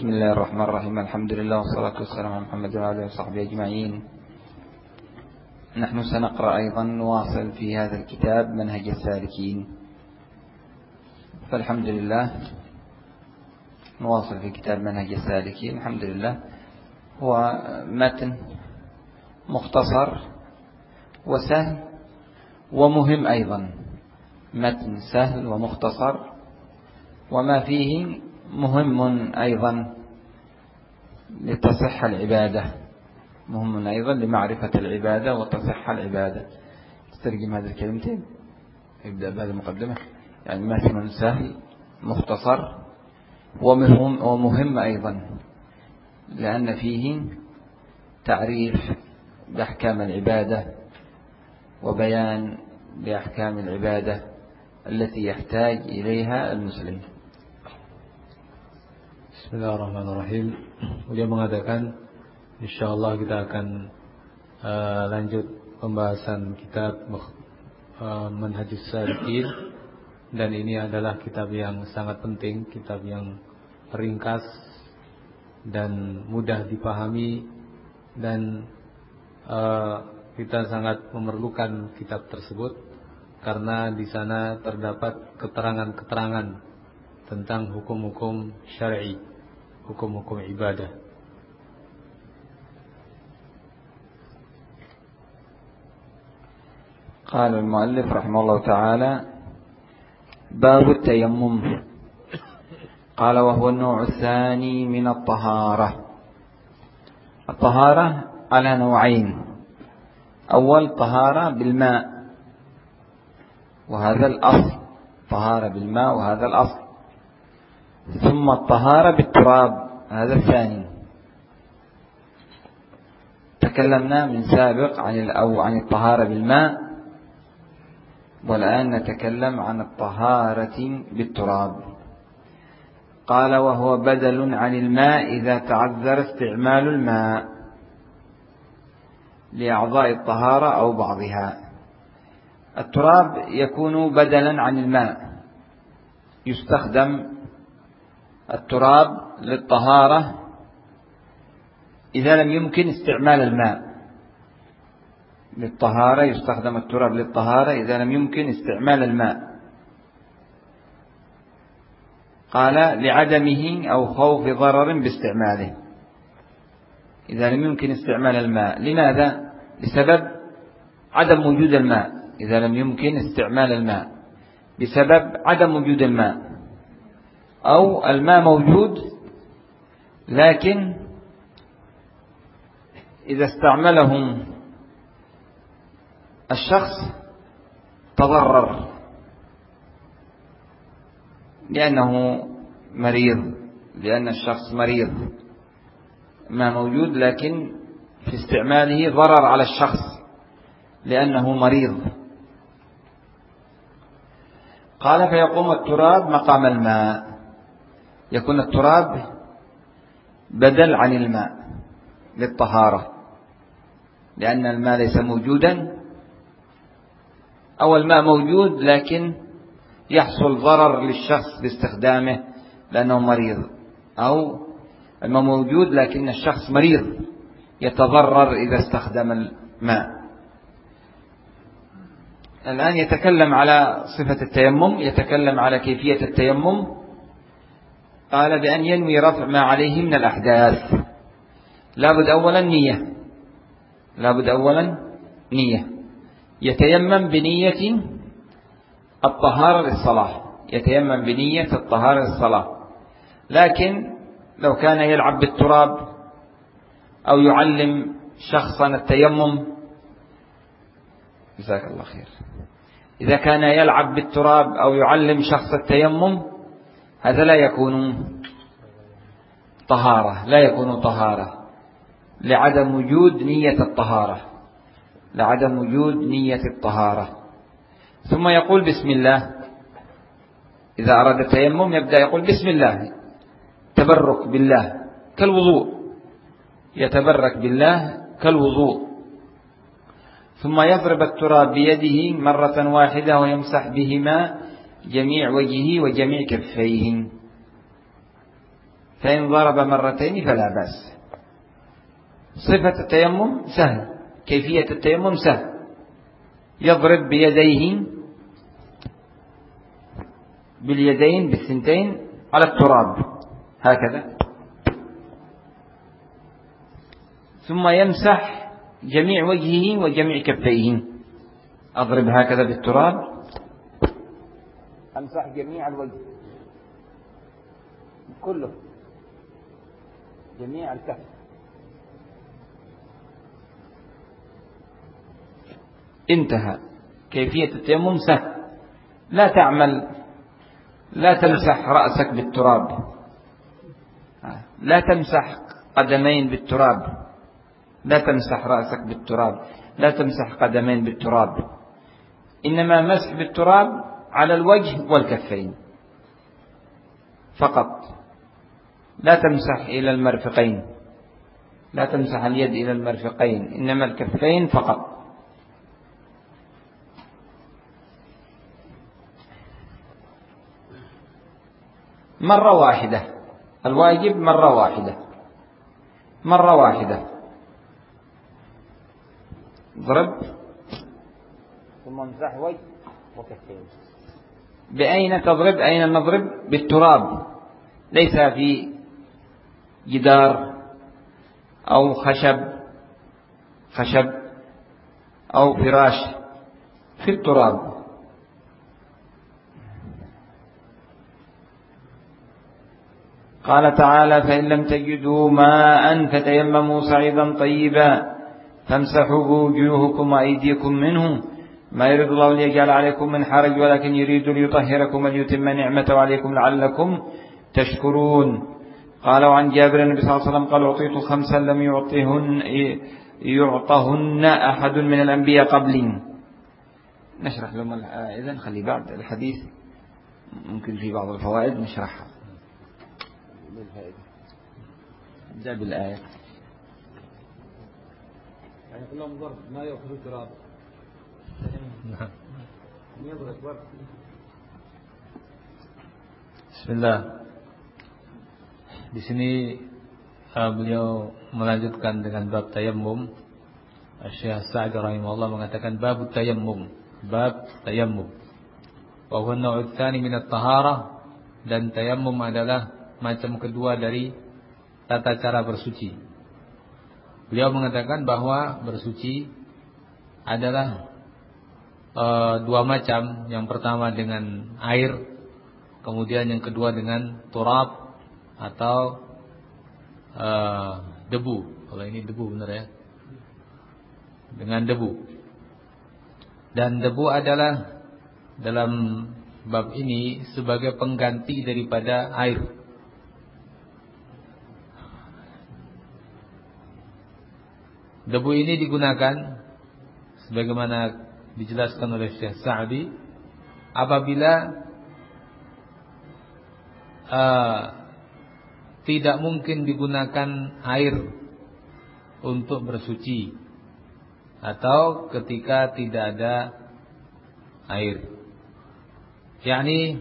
بسم الله الرحمن الرحيم الحمد لله والصلاة والسلام على محمد وعلى وصحبه أجمعين نحن سنقرأ أيضا نواصل في هذا الكتاب منهج السالكين فالحمد لله نواصل في كتاب منهج السالكين الحمد لله هو متن مختصر وسهل ومهم أيضا متن سهل ومختصر وما فيه مهم أيضا لتصح العبادة. مهم أيضا لمعرفة العبادة وتصح العبادة. تترجم هذه الكلمتين؟ ابدأ بهذه المقدمة. يعني متن سهل مختصر ومهم, ومهم أيضا لأن فيه تعريف بأحكام العبادة وبيان بأحكام العبادة التي يحتاج إليها المسلم. Bismillahirrahmanirrahim. Dia mengatakan, insya Allah kita akan uh, lanjut pembahasan kitab uh, Manhajus dan ini adalah kitab yang sangat penting, kitab yang ringkas dan mudah dipahami dan uh, kita sangat memerlukan kitab tersebut karena di sana terdapat keterangan-keterangan tentang hukum-hukum syar'i hukum-hukum ibadah. قال المؤلف رحمه الله تعالى باب التيمم. قال وهو النوع الثاني من الطهارة. الطهارة على نوعين. أول طهارة بالماء وهذا الأصل. طهارة بالماء وهذا الأصل. ثم الطهارة بالتراب هذا الثاني. تكلمنا من سابق عن أو عن الطهارة بالماء والآن نتكلم عن الطهارة بالتراب. قال وهو بدل عن الماء إذا تعذر استعمال الماء لأعضاء الطهارة أو بعضها. التراب يكون بدلا عن الماء يستخدم التراب للطهارة إذا لم يمكن استعمال الماء للطهارة يستخدم التراب للطهارة إذا لم يمكن استعمال الماء. قال لعدمه أو خوف ضرر باستعماله. إذا لم يمكن استعمال الماء. لماذا؟ بسبب عدم وجود الماء. إذا لم يمكن استعمال الماء. بسبب عدم وجود الماء. أو الماء موجود لكن إذا استعمله الشخص تضرر لأنه مريض لأن الشخص مريض. ما موجود لكن في استعماله ضرر على الشخص لأنه مريض. قال فيقوم التراب مقام الماء. يكون التراب بدل عن الماء للطهارة لأن الماء ليس موجودا. أو الماء موجود لكن يحصل ضرر للشخص باستخدامه لأنه مريض. أو الماء موجود لكن الشخص مريض يتضرر إذا استخدم الماء. الآن يتكلم على صفة التيمم يتكلم على كيفية التيمم. قال بأن ينوي رفع ما عليه من الأحداث. لابد أولا نية. لابد أولا نية. يتيمم بنية الطهارة للصلاة. يتيمم بنية الطهارة للصلاة. لكن لو كان يلعب بالتراب أو يعلم شخصا التيمم جزاك الله خير. إذا كان يلعب بالتراب أو يعلم شخص التيمم هذا لا يكون طهارة لا يكون طهارة. لعدم وجود نية الطهارة. لعدم وجود نية الطهارة. ثم يقول بسم الله. إذا أراد التيمم يبدأ يقول بسم الله. تبرك بالله كالوضوء. يتبرك بالله كالوضوء. ثم يضرب التراب بيده مرة واحدة ويمسح بهما جميع وجهه وجميع كفيه. فإن ضرب مرتين فلا بأس. صفة التيمم سهل. كيفية التيمم سهل. يضرب بيديه باليدين بالثنتين على التراب. هكذا. ثم يمسح جميع وجهه وجميع كفيه. أضرب هكذا بالتراب. أمسح جميع الوجه. كله. جميع الكف. انتهى. كيفية التيمم؟ سهل. لا تعمل لا تمسح رأسك بالتراب. لا تمسح قدمين بالتراب. لا تمسح رأسك بالتراب. لا تمسح قدمين بالتراب. إنما مسح بالتراب على الوجه والكفين. فقط. لا تمسح إلى المرفقين. لا تمسح اليد إلى المرفقين. إنما الكفين فقط. مرة واحدة. الواجب مرة واحدة. مرة واحدة. ضرب ثم امسح وجه وكفين. بأين تضرب أين نضرب بالتراب. ليس في جدار أو خشب خشب أو فراش في التراب. قال تعالى فإن لم تجدوا ماء فتيمموا صعيدا طيبا فامسحوا بوجوهكم وأيديكم منه ما يريد الله ليجعل عليكم من حرج ولكن يريد ليطهركم وليتم نعمته عليكم لعلكم تشكرون. قال عن جابر النبي صلى الله عليه وسلم قال أعطيت خمسا لم يعطهن يعطهن أحد من الأنبياء قبلي. نشرح لهم إذن خلي بعد الحديث ممكن في بعض الفوائد نشرحها. نبدأ بالآية يعني كلهم ضرب ما يأخذ التراب. نعم Bismillah. Di sini uh, beliau melanjutkan dengan bab tayammum. Syekh Sa'd rahimahullah mengatakan bab tayammum, bab tayammum. Wa huwa an-naw' min at-taharah dan tayammum adalah macam kedua dari tata cara bersuci. Beliau mengatakan bahwa bersuci adalah e, dua macam. Yang pertama dengan air, kemudian yang kedua dengan turab atau e, debu. Kalau ini debu benar ya. Dengan debu. Dan debu adalah dalam bab ini sebagai pengganti daripada air. Debu ini digunakan sebagaimana dijelaskan oleh Syekh Sa'di apabila uh, tidak mungkin digunakan air untuk bersuci atau ketika tidak ada air. Yani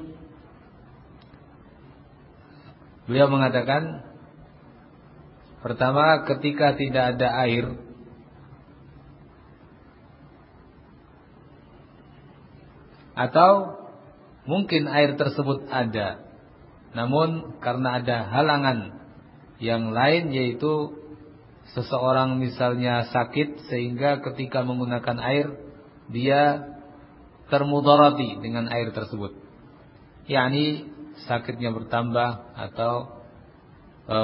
beliau mengatakan pertama ketika tidak ada air Atau mungkin air tersebut ada. Namun karena ada halangan yang lain yaitu seseorang misalnya sakit sehingga ketika menggunakan air dia termudarati dengan air tersebut. yakni sakitnya bertambah atau e,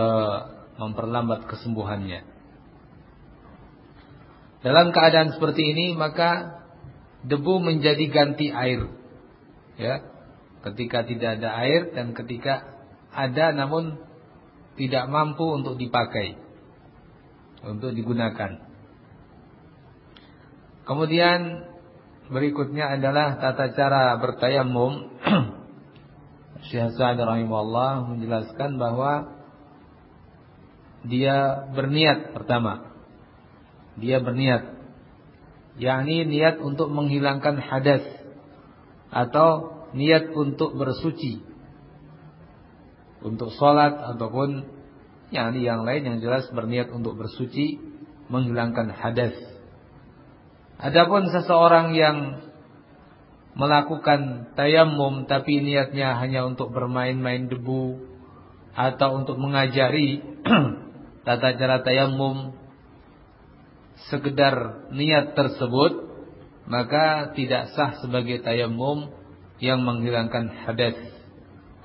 memperlambat kesembuhannya. Dalam keadaan seperti ini maka debu menjadi ganti air. Ya. Ketika tidak ada air dan ketika ada namun tidak mampu untuk dipakai. Untuk digunakan. Kemudian berikutnya adalah tata cara bertayamum. Syekh Sa'ad rahimahullah menjelaskan bahwa dia berniat pertama. Dia berniat yakni niat untuk menghilangkan hadas atau niat untuk bersuci. untuk sholat ataupun yang yang lain yang jelas berniat untuk bersuci menghilangkan hadas. Adapun seseorang yang melakukan tayamum tapi niatnya hanya untuk bermain-main debu atau untuk mengajari tata cara tayamum sekedar niat tersebut maka tidak sah sebagai tayamum yang menghilangkan hadas.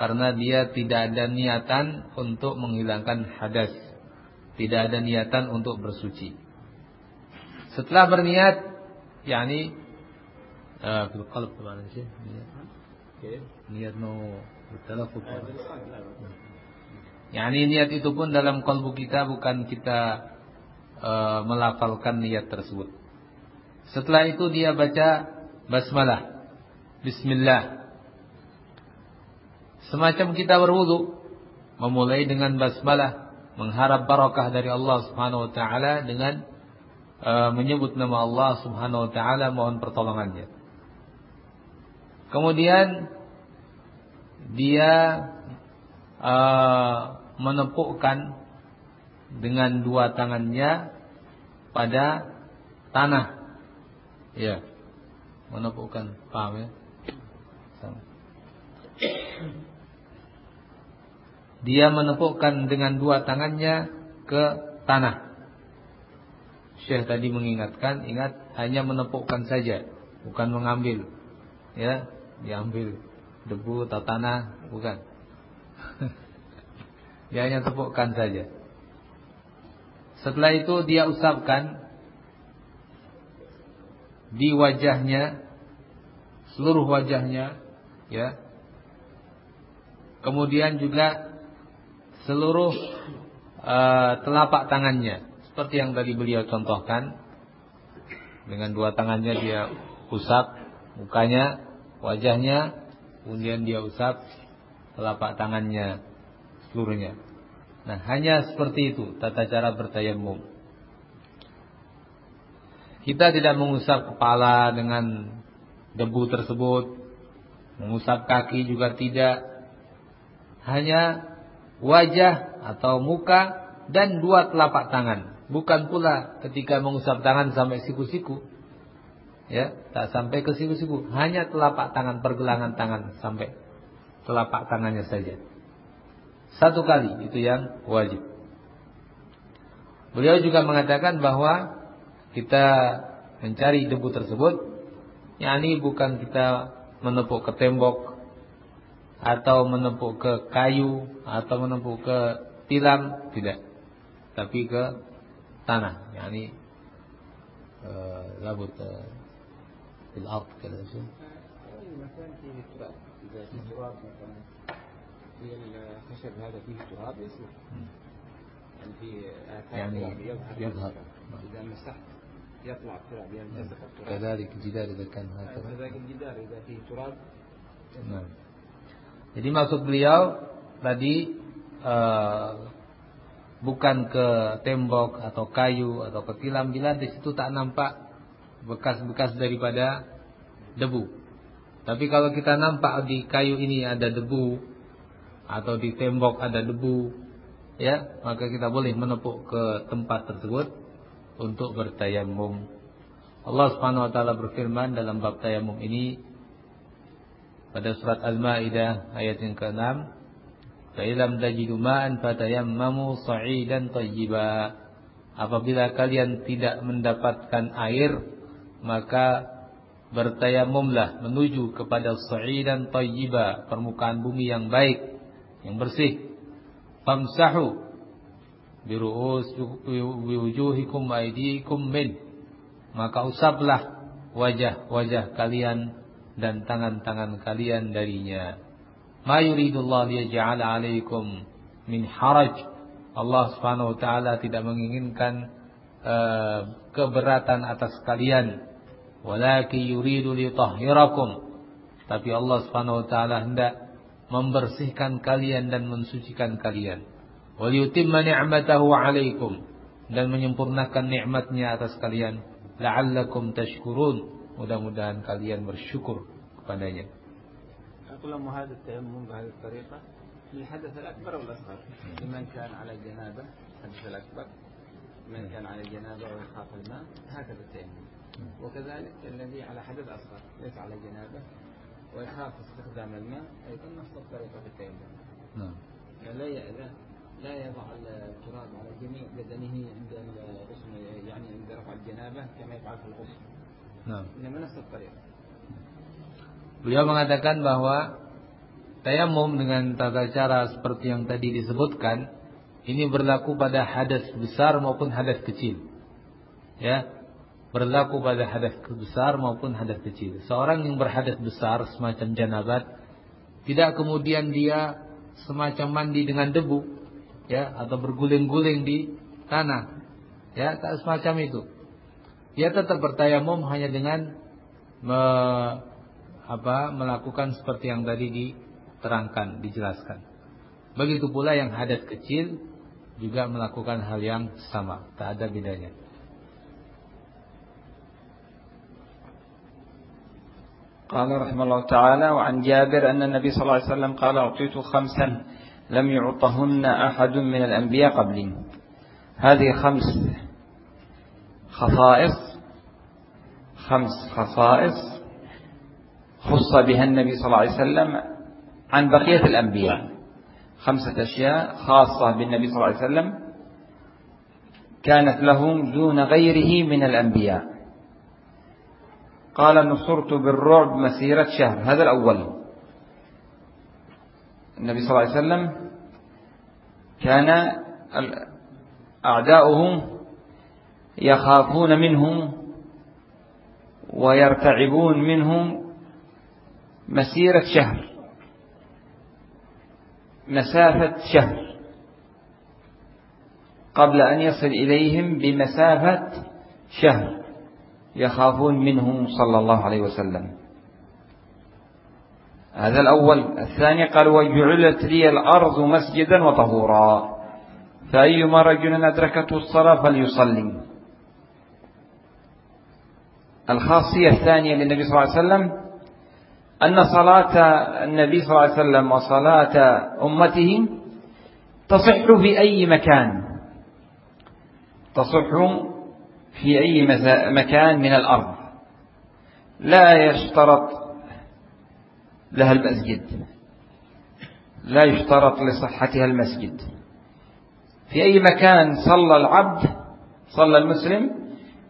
Karena dia tidak ada niatan untuk menghilangkan hadas. Tidak ada niatan untuk bersuci. Setelah berniat yakni eh, niat. Mau yakni niat itu pun dalam kalbu kita bukan kita uh, melafalkan niat tersebut. Setelah itu dia baca basmalah. Bismillah. Semacam kita berwudu, memulai dengan basmalah, mengharap barakah dari Allah Subhanahu wa taala dengan uh, menyebut nama Allah Subhanahu wa taala mohon pertolongannya. Kemudian dia uh, menepukkan dengan dua tangannya pada tanah. Ya. Menepukkan, paham ya? Dia menepukkan dengan dua tangannya ke tanah. Syekh tadi mengingatkan, ingat hanya menepukkan saja, bukan mengambil. Ya, diambil debu atau tanah, bukan. dia hanya tepukkan saja. Setelah itu dia usapkan di wajahnya, seluruh wajahnya, ya. Kemudian juga seluruh uh, telapak tangannya, seperti yang tadi beliau contohkan. Dengan dua tangannya dia usap mukanya, wajahnya, kemudian dia usap telapak tangannya seluruhnya. Nah, hanya seperti itu tata cara bertayamum. Kita tidak mengusap kepala dengan debu tersebut, mengusap kaki juga tidak. Hanya wajah atau muka dan dua telapak tangan. Bukan pula ketika mengusap tangan sampai siku-siku ya tak sampai ke siku-siku hanya telapak tangan pergelangan tangan sampai telapak tangannya saja satu kali itu yang wajib. Beliau juga mengatakan bahwa kita mencari debu tersebut yakni bukan kita menepuk ke tembok atau menepuk ke kayu atau menepuk ke tilam tidak. Tapi ke tanah yakni uh, labut uh, في الخشب هذا فيه تراب يصلح يعني في آثار يعني يظهر, يظهر إذا مسحت يطلع التراب ينتزع التراب كذلك الجدار إذا كان هكذا كذلك الجدار إذا فيه تراب nah. Jadi maksud beliau tadi uh, bukan ke tembok atau kayu atau ke tilam bila di situ tak nampak bekas-bekas daripada debu. Tapi kalau kita nampak di kayu ini ada debu atau di tembok ada debu, ya, maka kita boleh menepuk ke tempat tersebut untuk bertayamum. Allah Subhanahu wa taala berfirman dalam bab tayamum ini pada surat Al-Maidah ayat yang ke-6, "Fa'ilam tajidu ma'an fatayammamu sa'idan thayyiba." Apabila kalian tidak mendapatkan air, maka bertayamumlah menuju kepada sa'idan tayyiba, permukaan bumi yang baik, yang bersih. Famsahu biru'us biwujuhikum aydikum min. Maka usaplah wajah-wajah kalian dan tangan-tangan kalian darinya. Ma yuridullah liyaj'ala 'alaikum min haraj. Allah Subhanahu wa taala tidak menginginkan uh, keberatan atas kalian walakin yuridu litahhirakum tapi Allah Subhanahu wa taala hendak membersihkan kalian dan mensucikan kalian wal yutimma ni'matahu 'alaikum dan menyempurnakan nikmatnya atas kalian la'allakum tashkurun mudah-mudahan kalian bersyukur kepadanya أقول هذا التيمم بهذه الطريقة الحدث الأكبر والأصغر لمن كان على جنابة الحدث الأكبر من كان على جنابة ويخاف الماء هكذا التيمم وكذلك الذي على حدث أصغر ليس على جنابة ويخاف استخدام الماء أيضا نفس الطريقة في التيمم نعم لا لا لا يضع التراب على جميع بدنه عند الغسل يعني عند رفع الجنابة كما يفعل في الغسل نعم إنما نفس الطريقة Beliau mengatakan bahwa tayamum dengan tata cara seperti yang tadi disebutkan ini berlaku pada hadas besar maupun hadas kecil. Ya, berlaku pada hadas besar maupun hadas kecil. Seorang yang berhadas besar semacam janabat tidak kemudian dia semacam mandi dengan debu ya atau berguling-guling di tanah. Ya, tak semacam itu. Dia tetap bertayamum hanya dengan me, apa melakukan seperti yang tadi diterangkan, dijelaskan. Begitu pula yang hadas kecil juga melakukan hal yang sama, tak ada bedanya. قال رحمه الله تعالى وعن جابر أن النبي صلى الله عليه وسلم قال أعطيت خمسا لم يعطهن أحد من الأنبياء قبلي. هذه خمس خصائص خمس خصائص خص بها النبي صلى الله عليه وسلم عن بقية الأنبياء. خمسة أشياء خاصة بالنبي صلى الله عليه وسلم كانت له دون غيره من الأنبياء. قال نصرت بالرعب مسيرة شهر هذا الأول. النبي صلى الله عليه وسلم كان أعداؤه يخافون منه ويرتعبون منه مسيرة شهر. مسافة شهر. قبل أن يصل إليهم بمسافة شهر. يخافون منه صلى الله عليه وسلم. هذا الأول. الثاني قال وجعلت لي الأرض مسجدا وطهورا. فأيما رجل أدركته الصلاة فليصلي. الخاصية الثانية للنبي صلى الله عليه وسلم أن صلاة النبي صلى الله عليه وسلم وصلاة أمته تصح في أي مكان. تصح في أي مكان من الأرض. لا يشترط لها المسجد. لا يشترط لصحتها المسجد. في أي مكان صلى العبد صلى المسلم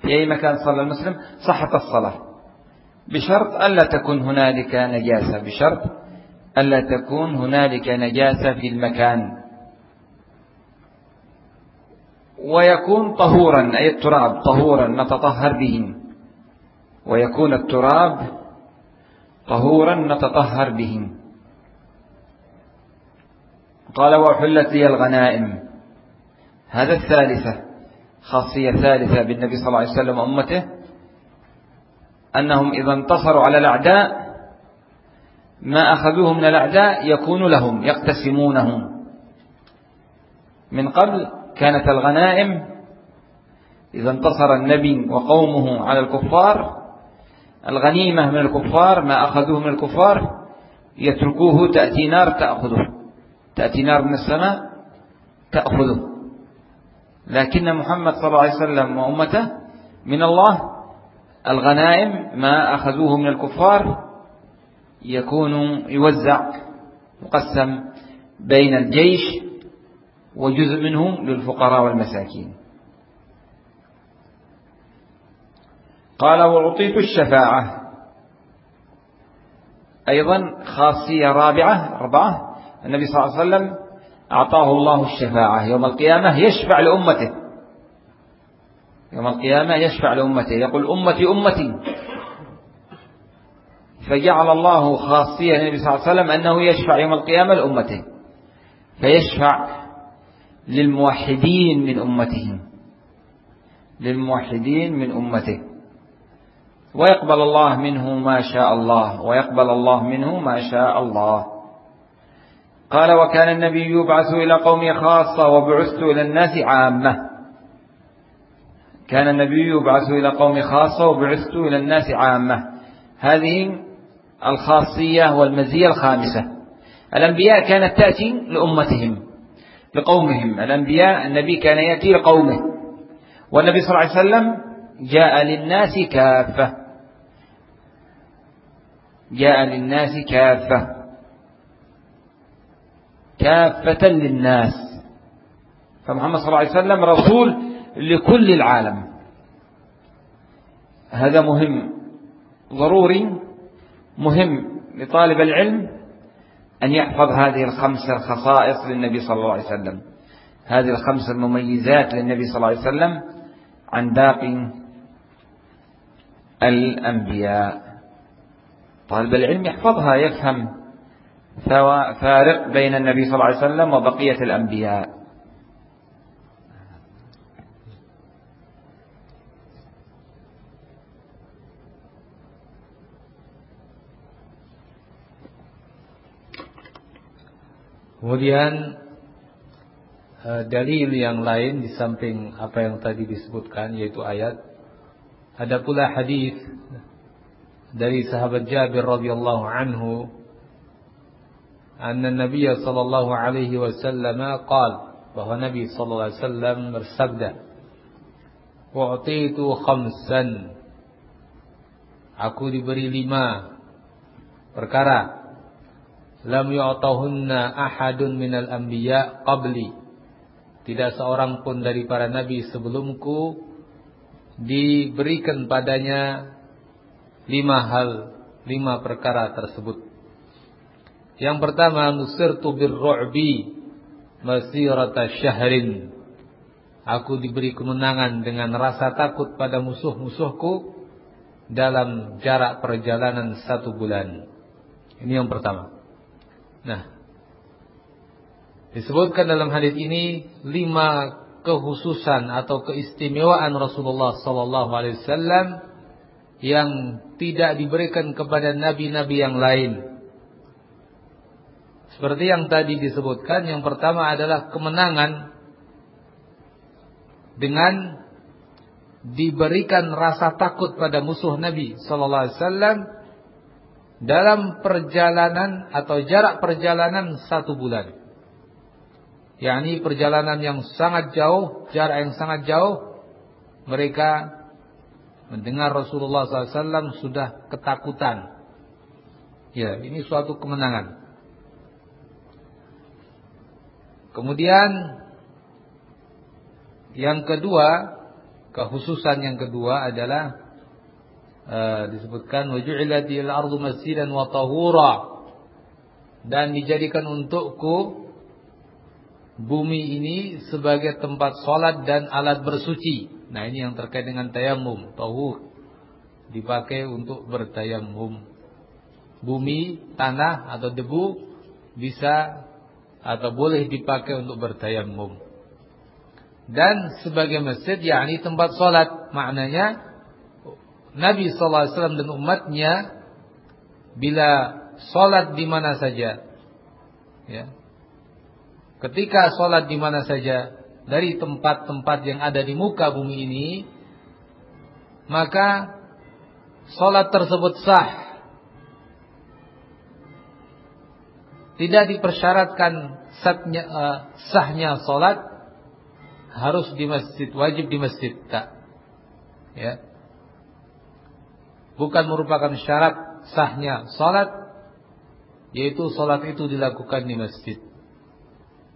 في أي مكان صلى المسلم صحت الصلاة. بشرط ألا تكون هنالك نجاسة. بشرط ألا تكون هنالك نجاسة في المكان. ويكون طهورا أي التراب طهورا نتطهر به. ويكون التراب طهورا نتطهر به. قال وحلت لي الغنائم. هذا الثالثة خاصية ثالثة بالنبي صلى الله عليه وسلم وأمته أنهم إذا انتصروا على الأعداء ما أخذوه من الأعداء يكون لهم يقتسمونه من قبل كانت الغنائم إذا انتصر النبي وقومه على الكفار الغنيمة من الكفار ما أخذوه من الكفار يتركوه تأتي نار تأخذه تأتي نار من السماء تأخذه. لكن محمد صلى الله عليه وسلم وأمته من الله الغنائم ما أخذوه من الكفار يكون يوزع مقسم بين الجيش وجزء منه للفقراء والمساكين. قال وأعطيت الشفاعة. أيضا خاصية رابعة أربعة. النبي صلى الله عليه وسلم أعطاه الله الشفاعة. يوم القيامة يشفع لأمته. يوم القيامة يشفع لأمته. يقول أمتي أمتي. فجعل الله خاصية النبي صلى الله عليه وسلم أنه يشفع يوم القيامة لأمته. فيشفع للموحدين من أمته. للموحدين من أمته. ويقبل الله منه ما شاء الله. ويقبل الله منه ما شاء الله. قال وكان النبي يبعث إلى قومه خاصة وبعثت إلى الناس عامة. كان النبي يبعث إلى قوم خاصة وبعثت إلى الناس عامة. هذه الخاصية والمزية الخامسة. الأنبياء كانت تأتي لأمتهم. لقومهم. الأنبياء النبي كان يأتي لقومه. والنبي صلى الله عليه وسلم جاء للناس كافة. جاء للناس كافة. كافة للناس. فمحمد صلى الله عليه وسلم رسول لكل العالم. هذا مهم. ضروري مهم لطالب العلم أن يحفظ هذه الخمس الخصائص للنبي صلى الله عليه وسلم. هذه الخمس المميزات للنبي صلى الله عليه وسلم عن باقي الأنبياء. طالب العلم يحفظها يفهم فارق بين النبي صلى الله عليه وسلم وبقية الأنبياء. Kemudian eh, dalil yang lain di samping apa yang tadi disebutkan yaitu ayat ada pula hadis dari sahabat Jabir radhiyallahu anhu anna Nabi sallallahu alaihi wasallam qaal bahwa Nabi sallallahu alaihi wasallam bersabda Wa'titu khamsan. Aku diberi lima perkara lam yu'tahunna ahadun minal anbiya qabli. Tidak seorang pun dari para nabi sebelumku diberikan padanya lima hal lima perkara tersebut. Yang pertama nusirtu birru'bi masirata syahrin. Aku diberi kemenangan dengan rasa takut pada musuh-musuhku dalam jarak perjalanan satu bulan. Ini yang pertama Nah, disebutkan dalam hadis ini lima kekhususan atau keistimewaan Rasulullah sallallahu alaihi wasallam yang tidak diberikan kepada nabi-nabi yang lain. Seperti yang tadi disebutkan, yang pertama adalah kemenangan dengan diberikan rasa takut pada musuh Nabi sallallahu alaihi wasallam dalam perjalanan atau jarak perjalanan satu bulan. yakni perjalanan yang sangat jauh, jarak yang sangat jauh, mereka mendengar Rasulullah SAW sudah ketakutan. Ya, ini suatu kemenangan. Kemudian yang kedua, kekhususan yang kedua adalah Eh, disebutkan waju'ilatil ardu masjidan wa tahura dan dijadikan untukku bumi ini sebagai tempat sholat dan alat bersuci. Nah ini yang terkait dengan tayamum, tahur dipakai untuk bertayamum. Bumi, tanah atau debu bisa atau boleh dipakai untuk bertayamum. Dan sebagai masjid yakni tempat sholat maknanya Nabi SAW dan umatnya bila sholat di mana saja, ya, ketika sholat di mana saja dari tempat-tempat yang ada di muka bumi ini, maka sholat tersebut sah. Tidak dipersyaratkan sahnya, uh, sahnya sholat harus di masjid, wajib di masjid, tak. Ya bukan merupakan syarat sahnya salat yaitu salat itu dilakukan di masjid.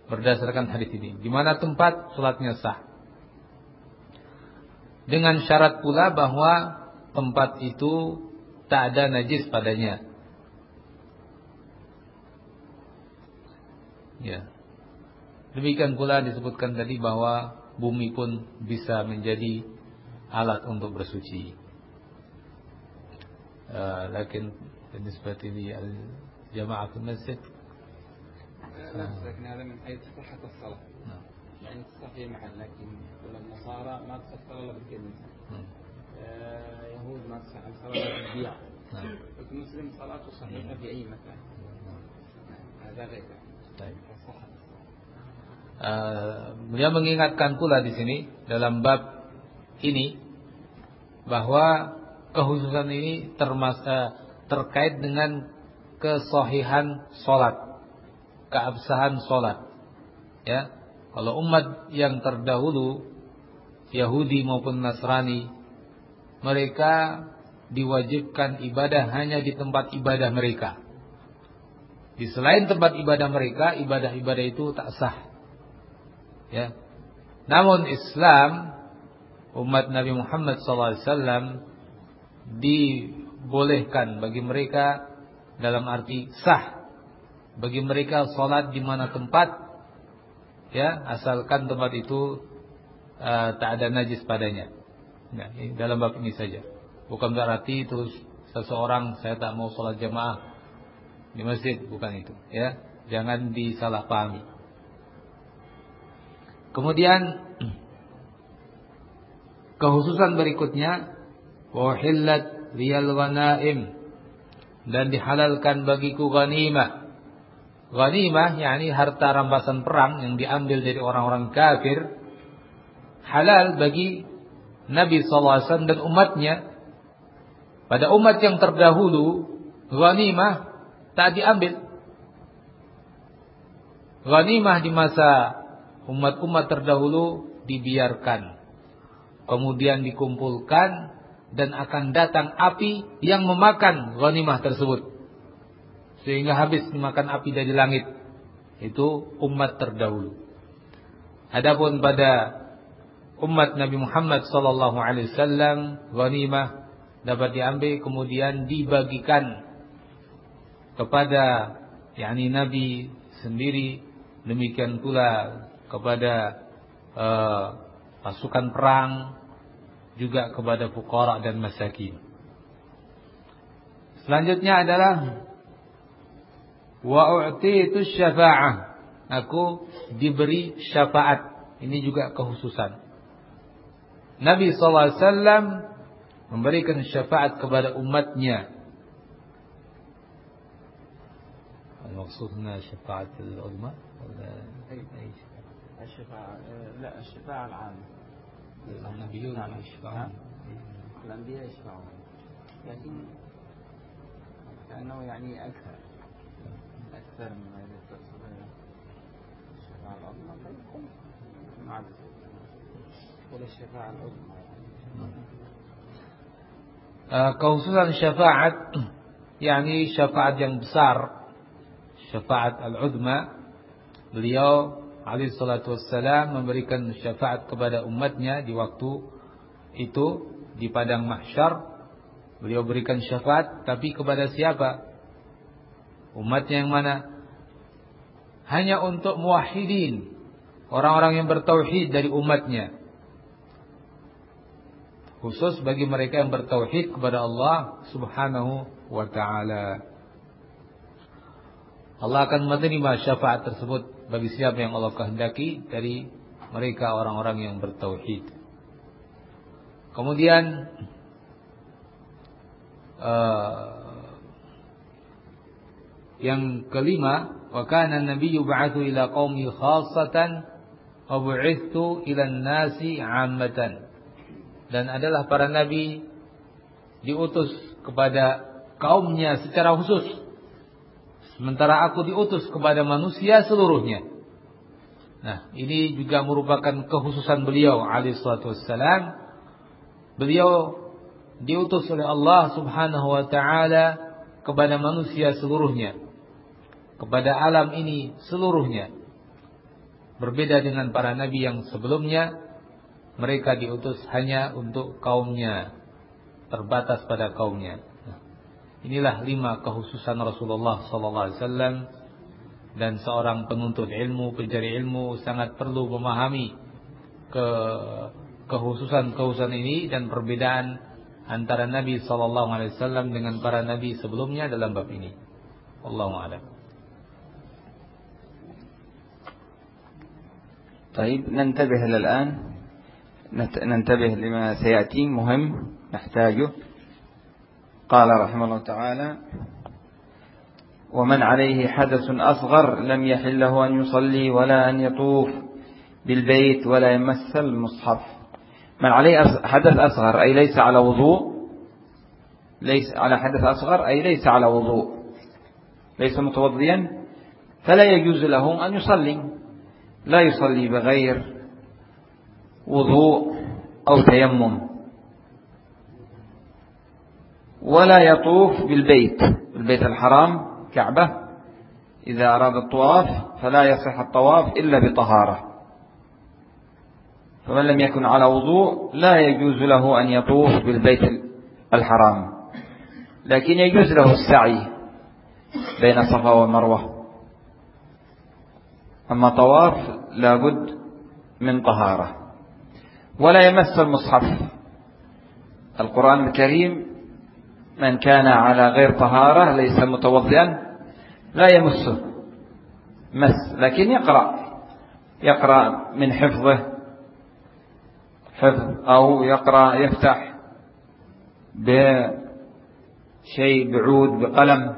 Berdasarkan hadis ini. Di mana tempat salatnya sah. Dengan syarat pula bahwa tempat itu tak ada najis padanya. Ya. Demikian pula disebutkan tadi bahwa bumi pun bisa menjadi alat untuk bersuci لكن بالنسبة لجماعة في المسجد لا لكن هذا من حيث صحة الصلاة نعم. يعني تصح في محل لكن النصارى ما تصح الصلاة إلا بالكنيسة آه يهود ما تصح الصلاة إلا بالبيع نعم. المسلم صلاته صحيحة في أي مكان هذا غير طيب Uh, beliau mengingatkan pula di sini dalam bab ini bahwa kekhususan ini termas, uh, terkait dengan kesohihan solat. keabsahan solat. Ya, kalau umat yang terdahulu Yahudi maupun Nasrani, mereka diwajibkan ibadah hanya di tempat ibadah mereka. Di selain tempat ibadah mereka, ibadah-ibadah itu tak sah. Ya. Namun Islam umat Nabi Muhammad SAW dibolehkan bagi mereka dalam arti sah. Bagi mereka sholat di mana tempat ya asalkan tempat itu uh, tak ada najis padanya. Nah, dalam bab ini saja. Bukan berarti terus seseorang saya tak mau sholat jamaah di masjid. Bukan itu ya. Jangan disalahpahami. Kemudian kehususan berikutnya wahillat liyal ghanaim dan dihalalkan bagiku ghanimah. Ghanimah yakni harta rampasan perang yang diambil dari orang-orang kafir halal bagi Nabi SAW dan umatnya. Pada umat yang terdahulu ghanimah tak diambil. Ghanimah di masa umat-umat terdahulu dibiarkan. Kemudian dikumpulkan dan akan datang api yang memakan ghanimah tersebut. Sehingga habis dimakan api dari langit. Itu umat terdahulu. Adapun pada umat Nabi Muhammad sallallahu alaihi wasallam ghanimah dapat diambil kemudian dibagikan kepada yakni Nabi sendiri demikian pula kepada uh, pasukan perang juga kepada fukara dan masakin. Selanjutnya adalah wa u'titu syafa'ah. Aku diberi syafaat. Ini juga kehususan. Nabi saw memberikan syafaat kepada umatnya. Maksudnya syafaat al-ulama? Syafaat, eh, la syafaat al-'amah. النبيون يشفعون الأنبياء يشفعون لكن كأنه يعني أكثر. أكثر مما يتصل الشفاعة العظمى فيكون مع ولا الشفاعة العظمى Kehususan syafaat yakni syafaat yang besar syafaat al-udma beliau alaihi salatu wassalam memberikan syafaat kepada umatnya di waktu itu di padang mahsyar. Beliau berikan syafaat tapi kepada siapa? Umatnya yang mana? Hanya untuk muwahhidin orang-orang yang bertauhid dari umatnya. Khusus bagi mereka yang bertauhid kepada Allah Subhanahu wa taala. Allah akan menerima syafaat tersebut bagi siapa yang Allah kehendaki dari mereka orang-orang yang bertauhid. Kemudian uh, yang kelima, wa kana an-nabiyyu ila qaumi khassatan wa ila an-nasi 'ammatan. Dan adalah para nabi diutus kepada kaumnya secara khusus Sementara aku diutus kepada manusia seluruhnya. Nah, ini juga merupakan kekhususan beliau alaihi salatu wassalam. Beliau diutus oleh Allah Subhanahu wa taala kepada manusia seluruhnya. Kepada alam ini seluruhnya. Berbeda dengan para nabi yang sebelumnya, mereka diutus hanya untuk kaumnya, terbatas pada kaumnya. Inilah lima kehususan Rasulullah sallallahu alaihi wasallam dan seorang penuntut ilmu, pencari ilmu sangat perlu memahami ke kehususan-kehususan ini dan perbedaan antara Nabi sallallahu alaihi wasallam dengan para nabi sebelumnya dalam bab ini. Wallahu a'lam. طيب ننتبه الآن ننتبه لما سيأتي مهم نحتاجه قال رحمه الله تعالى ومن عليه حدث أصغر لم يحل له أن يصلي ولا أن يطوف بالبيت ولا يمس المصحف. من عليه حدث أصغر أي ليس على وضوء ليس على حدث أصغر أي ليس على وضوء ليس متوضيا فلا يجوز له أن يصلي لا يصلي بغير وضوء أو تيمم. ولا يطوف بالبيت البيت الحرام كعبة. إذا أراد الطواف فلا يصح الطواف إلا بطهارة. فمن لم يكن على وضوء لا يجوز له أن يطوف بالبيت الحرام. لكن يجوز له السعي بين الصفا والمروة أما طواف لابد من طهارة. ولا يمس المصحف. القرآن الكريم من كان على غير طهارة ليس متوضئا لا يمسه. مس. لكن يقرأ. يقرأ من حفظه. حفظ. أو يقرأ يفتح بشيء بعود بقلم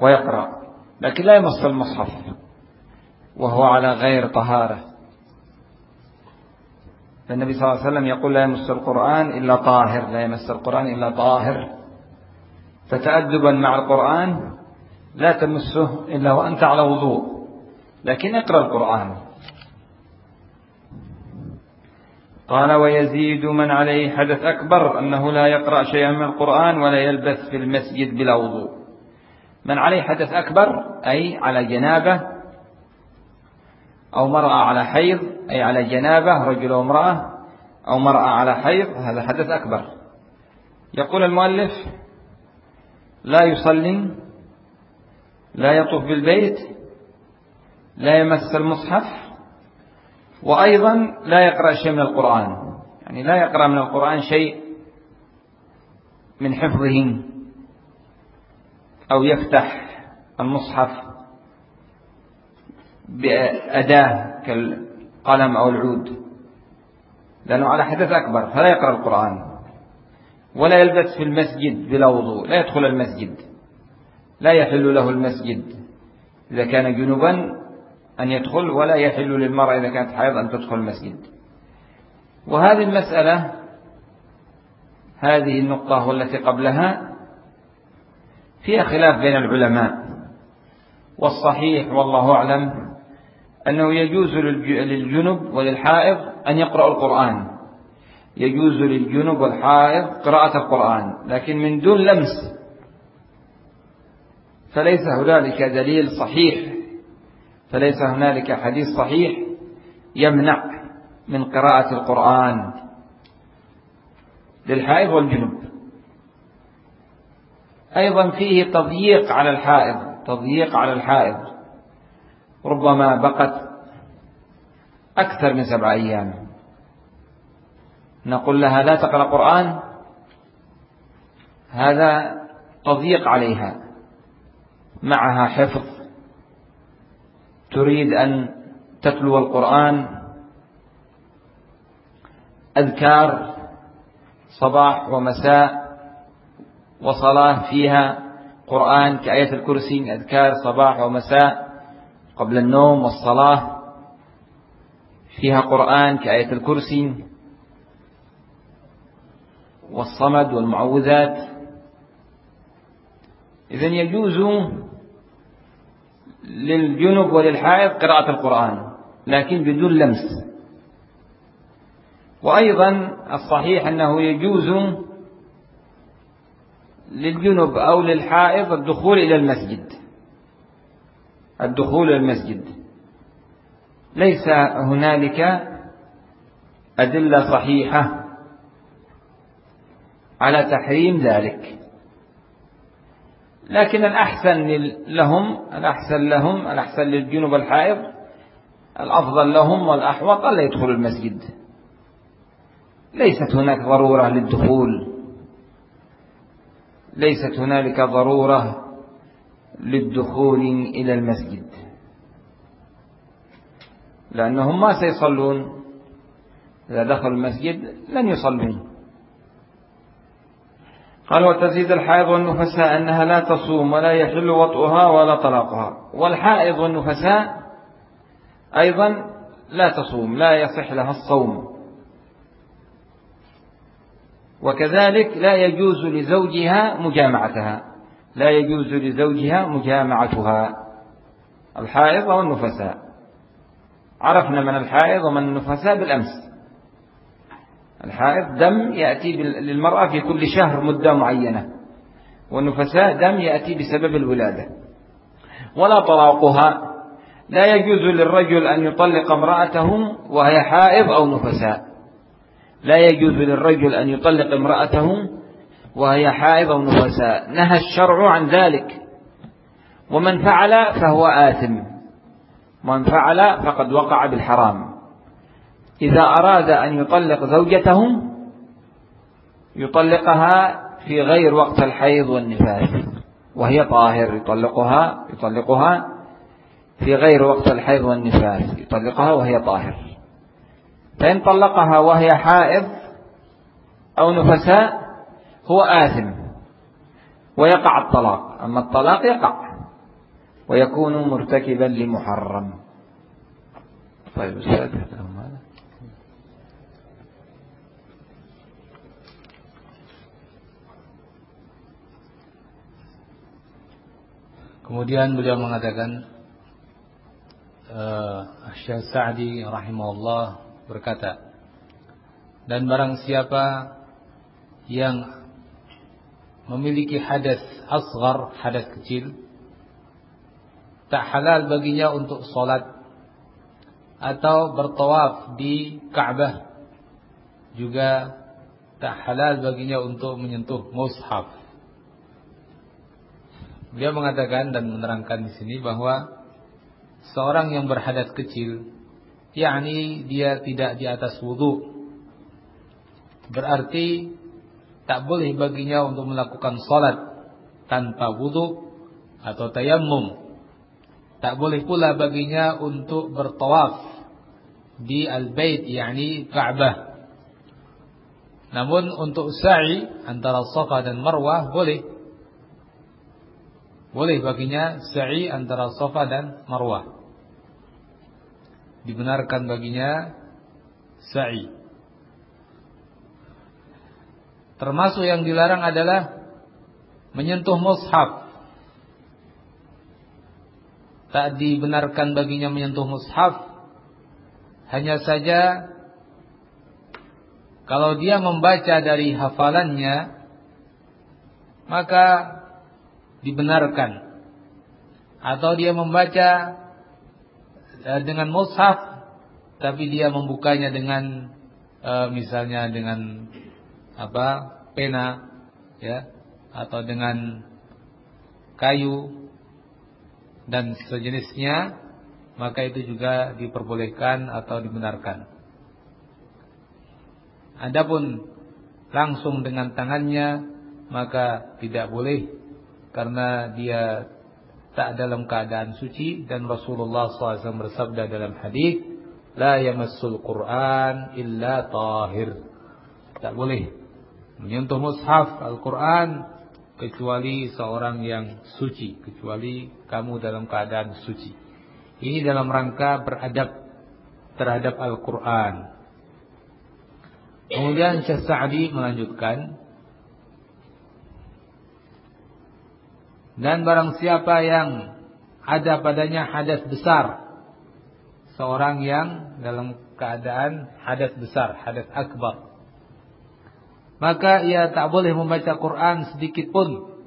ويقرأ. لكن لا يمس المصحف وهو على غير طهارة. فالنبي صلى الله عليه وسلم يقول لا يمس القرآن إلا طاهر. لا يمس القرآن إلا طاهر. فتأدبا مع القرآن لا تمسه إلا وأنت على وضوء. لكن اقرأ القرآن. قال ويزيد من عليه حدث أكبر أنه لا يقرأ شيئا من القرآن ولا يلبث في المسجد بلا وضوء. من عليه حدث أكبر أي على جنابة أو مرأة على حيض أي على جنابة رجل وامرأة أو مرأة على حيض هذا حدث أكبر. يقول المؤلف لا يصلي لا يطوف بالبيت لا يمس المصحف وأيضا لا يقرأ شيء من القرآن. يعني لا يقرأ من القرآن شيء من حفظه أو يفتح المصحف بأداة كالقلم أو العود. لأنه على حدث أكبر فلا يقرأ القرآن. ولا يلبس في المسجد بلا وضوء لا يدخل المسجد لا يحل له المسجد. إذا كان جنوبا أن يدخل ولا يحل للمرأة إذا كانت حائض أن تدخل المسجد. وهذه المسألة هذه النقطة والتي قبلها فيها خلاف بين العلماء. والصحيح والله أعلم أنه يجوز للجنب وللحائض أن يقرأ القرآن. يجوز للجنب والحائض قراءة القرآن لكن من دون لمس. فليس هنالك دليل صحيح فليس هنالك حديث صحيح يمنع من قراءة القرآن للحائض والجنب أيضا فيه تضييق على الحائض تضييق على الحائض. ربما بقت أكثر من سبع أيام. نقول لها لا تقرأ قرآن. هذا تضييق عليها. معها حفظ. تريد أن تتلو القرآن. أذكار. صباح ومساء. وصلاة فيها قرآن كآية الكرسي. أذكار صباح ومساء. قبل النوم والصلاة. فيها قرآن كآية الكرسي. والصمد والمعوذات. إذن يجوز للجنب وللحائض قراءة القرآن لكن بدون لمس. وأيضا الصحيح أنه يجوز للجنب أو للحائض الدخول إلى المسجد. الدخول إلى المسجد. ليس هنالك أدلة صحيحة على تحريم ذلك. لكن الأحسن لهم الأحسن لهم الأحسن للجنوب الحائض الأفضل لهم والأحوط ألا يدخلوا المسجد. ليست هناك ضرورة للدخول. ليست هنالك ضرورة للدخول إلى المسجد. لأنهم ما سيصلون. إذا دخلوا المسجد لن يصلون. قال وتزيد الحائض والنفساء أنها لا تصوم ولا يحل وطئها ولا طلاقها. والحائض والنفساء أيضا لا تصوم لا يصح لها الصوم. وكذلك لا يجوز لزوجها مجامعتها لا يجوز لزوجها مجامعتها الحائض أو النفساء عرفنا من الحائض ومن النفساء بالأمس. الحائض دم يأتي للمرأة في كل شهر مدة معينة والنفساء دم يأتي بسبب الولادة. ولا طلاقها. لا يجوز للرجل أن يطلق امرأته وهي حائض أو نفساء. لا يجوز للرجل أن يطلق امرأته وهي حائض أو نفساء. نهى الشرع عن ذلك. ومن فعل فهو آثم. ومن فعل فقد وقع بالحرام. إذا أراد أن يطلق زوجته يطلقها في غير وقت الحيض والنفاس وهي طاهر يطلقها يطلقها في غير وقت الحيض والنفاس يطلقها وهي طاهر. فإن طلقها وهي حائض أو نفساء هو آثم ويقع الطلاق. أما الطلاق يقع ويكون مرتكبا لمحرم. طيب أستاذ Kemudian beliau mengatakan uh, Syekh Sa'di rahimahullah berkata dan barang siapa yang memiliki hadas asgar, hadas kecil tak halal baginya untuk sholat atau bertawaf di Ka'bah juga tak halal baginya untuk menyentuh mushaf Dia mengatakan dan menerangkan di sini bahwa seorang yang berhadas kecil, yakni dia tidak di atas wudu, berarti tak boleh baginya untuk melakukan salat tanpa wudu atau tayammum. Tak boleh pula baginya untuk bertawaf di al-bait yakni Ka'bah. Namun untuk sa'i antara Safa dan Marwah boleh boleh baginya sa'i antara Safa dan Marwah. Dibenarkan baginya sa'i. Termasuk yang dilarang adalah menyentuh mushaf. Tak dibenarkan baginya menyentuh mushaf. Hanya saja kalau dia membaca dari hafalannya maka dibenarkan. Atau dia membaca uh, dengan mushaf tapi dia membukanya dengan uh, misalnya dengan apa pena ya atau dengan kayu dan sejenisnya maka itu juga diperbolehkan atau dibenarkan. Adapun langsung dengan tangannya maka tidak boleh karena dia tak dalam keadaan suci dan Rasulullah SAW bersabda dalam hadis la yamassul Quran illa tahir. Tak boleh menyentuh mushaf Al-Quran kecuali seorang yang suci kecuali kamu dalam keadaan suci. Ini dalam rangka beradab terhadap Al-Quran. Kemudian Syekh Sa'di melanjutkan Dan barang siapa yang ada padanya hadas besar Seorang yang dalam keadaan hadas besar Hadas akbar Maka ia tak boleh membaca Quran sedikit pun.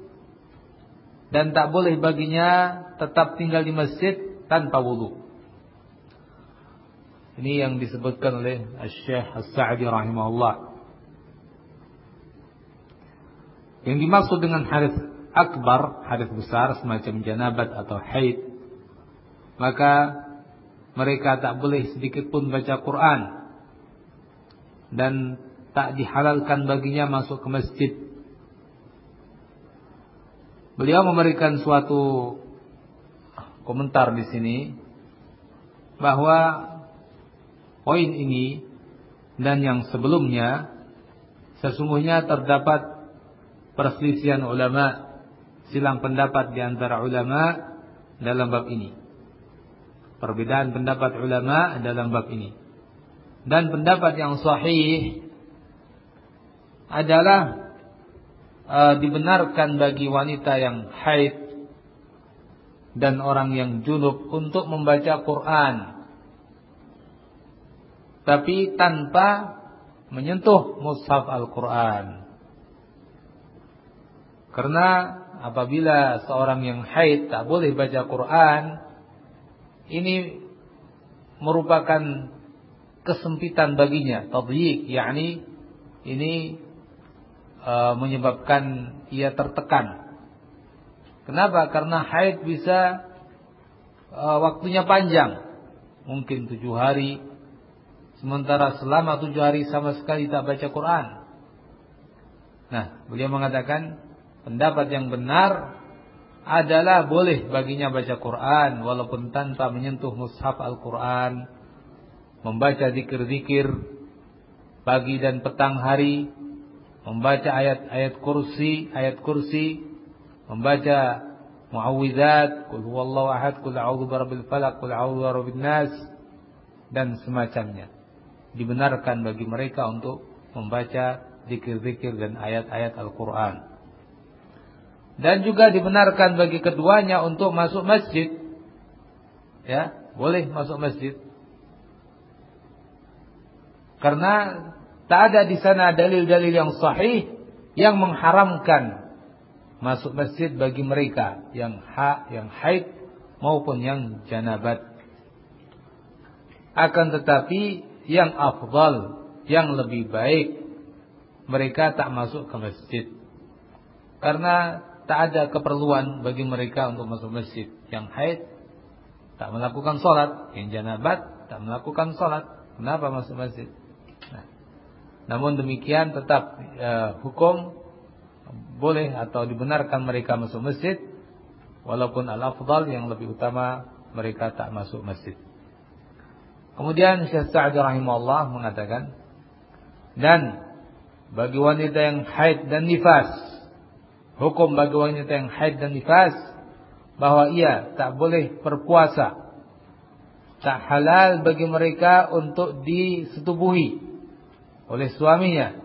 Dan tak boleh baginya tetap tinggal di masjid tanpa wudhu Ini yang disebutkan oleh Syekh As-Sa'di rahimahullah. Yang dimaksud dengan hadas akbar, hadas besar semacam janabat atau haid, maka mereka tak boleh sedikit pun baca Quran dan tak dihalalkan baginya masuk ke masjid. Beliau memberikan suatu komentar di sini bahwa poin ini dan yang sebelumnya sesungguhnya terdapat perselisihan ulama silang pendapat di antara ulama dalam bab ini. Perbedaan pendapat ulama dalam bab ini. Dan pendapat yang sahih adalah e, dibenarkan bagi wanita yang haid dan orang yang junub untuk membaca Quran tapi tanpa menyentuh mushaf Al-Quran. Karena apabila seorang yang haid tak boleh baca Quran, ini merupakan kesempitan baginya, tadyiq, yakni ini e, menyebabkan ia tertekan. Kenapa? Karena haid bisa e, waktunya panjang, mungkin tujuh hari, Sementara selama tujuh hari sama sekali tak baca Quran. Nah, beliau mengatakan pendapat yang benar adalah boleh baginya baca Quran walaupun tanpa menyentuh mushaf Al-Quran. Membaca zikir-zikir pagi dan petang hari. Membaca ayat-ayat kursi, ayat kursi. Membaca muawwidzat, kul huwallahu ahad, kul a'udzu birabbil falaq, kul a'udzu birabbin nas dan semacamnya dibenarkan bagi mereka untuk membaca zikir-zikir dan ayat-ayat Al-Quran. Dan juga dibenarkan bagi keduanya untuk masuk masjid. Ya, boleh masuk masjid. Karena tak ada di sana dalil-dalil yang sahih yang mengharamkan masuk masjid bagi mereka yang ha, yang haid maupun yang janabat. Akan tetapi yang afdal, yang lebih baik mereka tak masuk ke masjid. Karena tak ada keperluan bagi mereka untuk masuk masjid. Yang haid tak melakukan sholat, yang janabat tak melakukan sholat. Kenapa masuk masjid? Nah, namun demikian tetap eh, hukum boleh atau dibenarkan mereka masuk masjid walaupun al-afdal yang lebih utama mereka tak masuk masjid. Kemudian Syekh Sa'di rahimahullah mengatakan dan bagi wanita yang haid dan nifas hukum bagi wanita yang haid dan nifas bahwa ia tak boleh berpuasa tak halal bagi mereka untuk disetubuhi oleh suaminya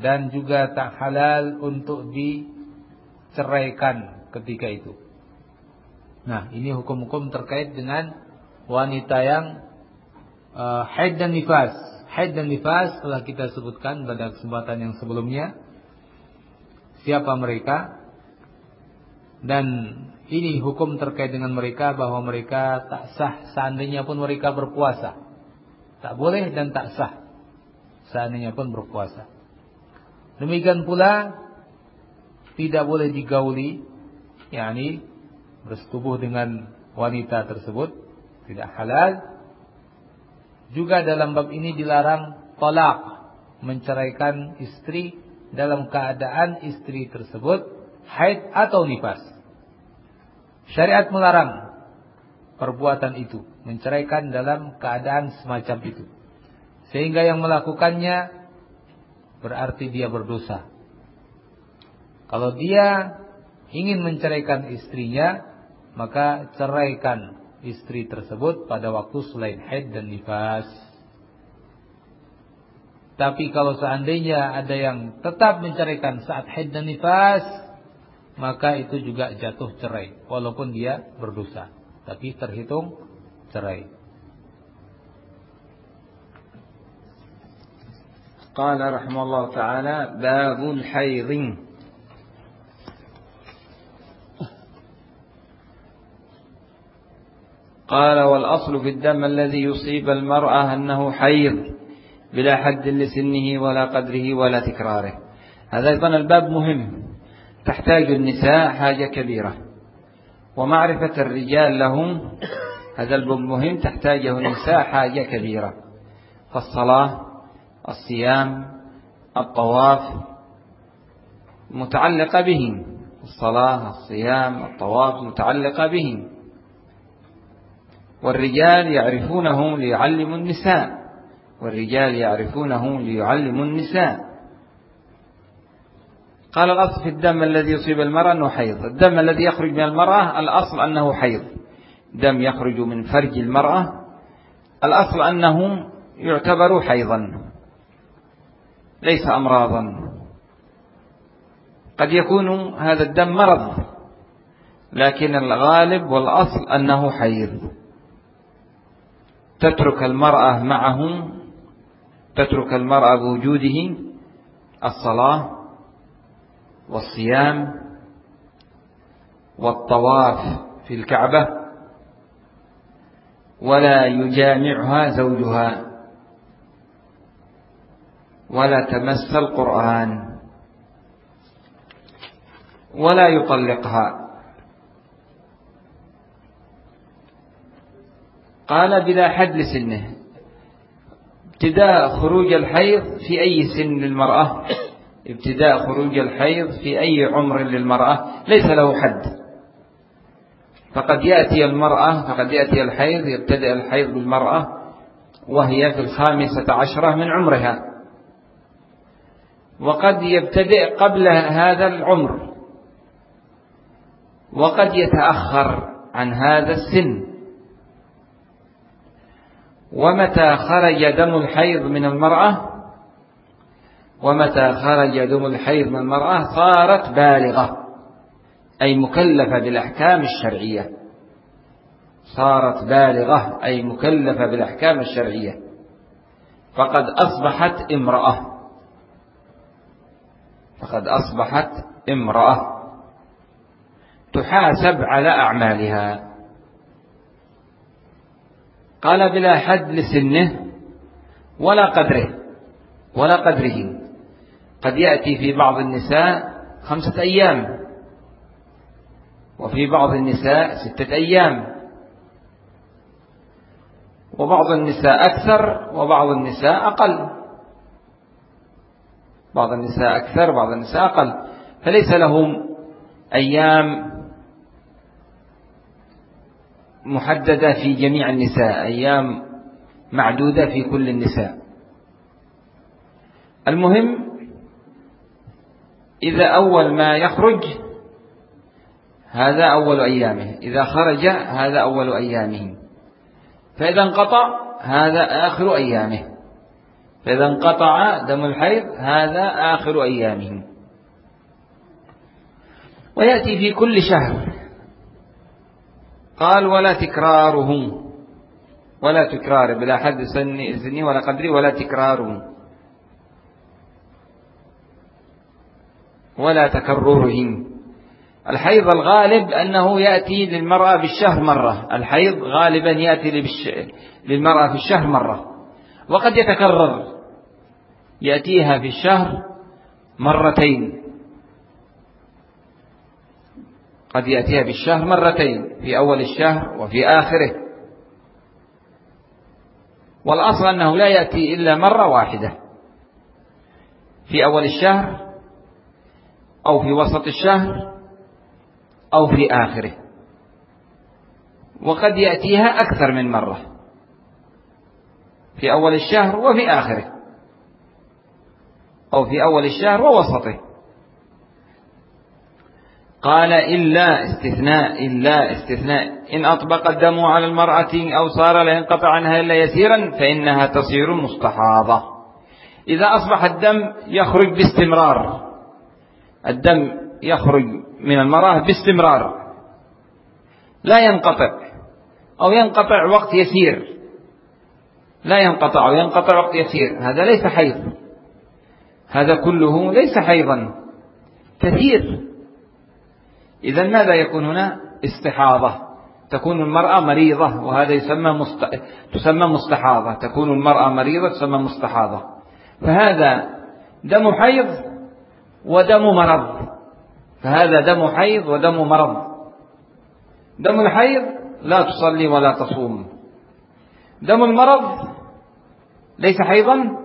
dan juga tak halal untuk diceraikan ketika itu. Nah, ini hukum-hukum terkait dengan wanita yang uh, haid dan nifas. Haid dan nifas telah kita sebutkan pada kesempatan yang sebelumnya. Siapa mereka? Dan ini hukum terkait dengan mereka bahwa mereka tak sah seandainya pun mereka berpuasa. Tak boleh dan tak sah seandainya pun berpuasa. Demikian pula tidak boleh digauli, yakni bersetubuh dengan wanita tersebut tidak halal. Juga dalam bab ini dilarang tolak menceraikan istri dalam keadaan istri tersebut haid atau nifas. Syariat melarang perbuatan itu, menceraikan dalam keadaan semacam itu. Sehingga yang melakukannya berarti dia berdosa. Kalau dia ingin menceraikan istrinya, maka ceraikan istri tersebut pada waktu selain haid dan nifas. Tapi kalau seandainya ada yang tetap menceraikan saat haid dan nifas, maka itu juga jatuh cerai walaupun dia berdosa, tapi terhitung cerai. قال رحمه الله تعالى باب الحيض قال والأصل في الدم الذي يصيب المرأة أنه حيض بلا حد لسنه ولا قدره ولا تكراره. هذا أيضا الباب مهم. تحتاج النساء حاجة كبيرة. ومعرفة الرجال لهم هذا الباب مهم. تحتاجه النساء حاجة كبيرة. فالصلاة الصيام الطواف متعلقة بهم. الصلاة الصيام الطواف متعلقة بهم. والرجال يعرفونه ليعلموا النساء. والرجال يعرفونه ليعلموا النساء. قال الأصل في الدم الذي يصيب المرأة أنه حيض. الدم الذي يخرج من المرأة الأصل أنه حيض. دم يخرج من فرج المرأة. الأصل أنه يعتبر حيضا. ليس أمراضا. قد يكون هذا الدم مرض لكن الغالب والأصل أنه حيض. تترك المرأة معهم تترك المرأة بوجوده الصلاة والصيام والطواف في الكعبة ولا يجامعها زوجها ولا تمس القرآن ولا يطلقها. قال بلا حد لسنه. ابتداء خروج الحيض في أي سن للمرأة. ابتداء خروج الحيض في أي عمر للمرأة. ليس له حد. فقد يأتي المرأة فقد يأتي الحيض يبتدئ الحيض بالمرأة وهي في الخامسة عشرة من عمرها. وقد يبتدئ قبل هذا العمر. وقد يتأخر عن هذا السن. ومتى خرج دم الحيض من المرأة؟ ومتى خرج دم الحيض من المرأة؟ صارت بالغة أي مكلفة بالأحكام الشرعية. صارت بالغة أي مكلفة بالأحكام الشرعية. فقد أصبحت امرأة. فقد أصبحت امرأة. تحاسب على أعمالها. قال بلا حد لسنه ولا قدره ولا قدره. قد يأتي في بعض النساء خمسة أيام وفي بعض النساء ستة أيام. وبعض النساء أكثر وبعض النساء أقل. بعض النساء أكثر بعض النساء أقل. فليس لهم أيام محددة في جميع النساء أيام معدودة في كل النساء. المهم إذا أول ما يخرج هذا أول أيامه. إذا خرج هذا أول أيامه. فإذا انقطع هذا آخر أيامه. فإذا انقطع دم الحيض هذا آخر أيامه. ويأتي في كل شهر. قال ولا تكراره ولا تكرار بلا حد سني, ولا قدري ولا تكراره ولا تكرره الحيض الغالب أنه يأتي للمرأة بالشهر مرة. الحيض غالبا يأتي للمرأة في الشهر مرة. وقد يتكرر. يأتيها في الشهر مرتين. قد يأتيها بالشهر مرتين في أول الشهر وفي آخره. والأصل أنه لا يأتي إلا مرة واحدة. في أول الشهر أو في وسط الشهر أو في آخره. وقد يأتيها أكثر من مرة. في أول الشهر وفي آخره. أو في أول الشهر ووسطه. قال إلا استثناء إلا استثناء. إن أطبق الدم على المرأة أو صار لا ينقطع عنها إلا يسيرا فإنها تصير مستحاضة. إذا أصبح الدم يخرج باستمرار. الدم يخرج من المرأة باستمرار. لا ينقطع. أو ينقطع وقت يسير. لا ينقطع أو ينقطع وقت يسير. هذا ليس حيض. هذا كله ليس حيضا. كثير. إذا ماذا يكون هنا؟ استحاضة. تكون المرأة مريضة وهذا يسمى مست... تسمى مستحاضة. تكون المرأة مريضة تسمى مستحاضة. فهذا دم حيض ودم مرض. فهذا دم حيض ودم مرض. دم الحيض لا تصلي ولا تصوم. دم المرض ليس حيضا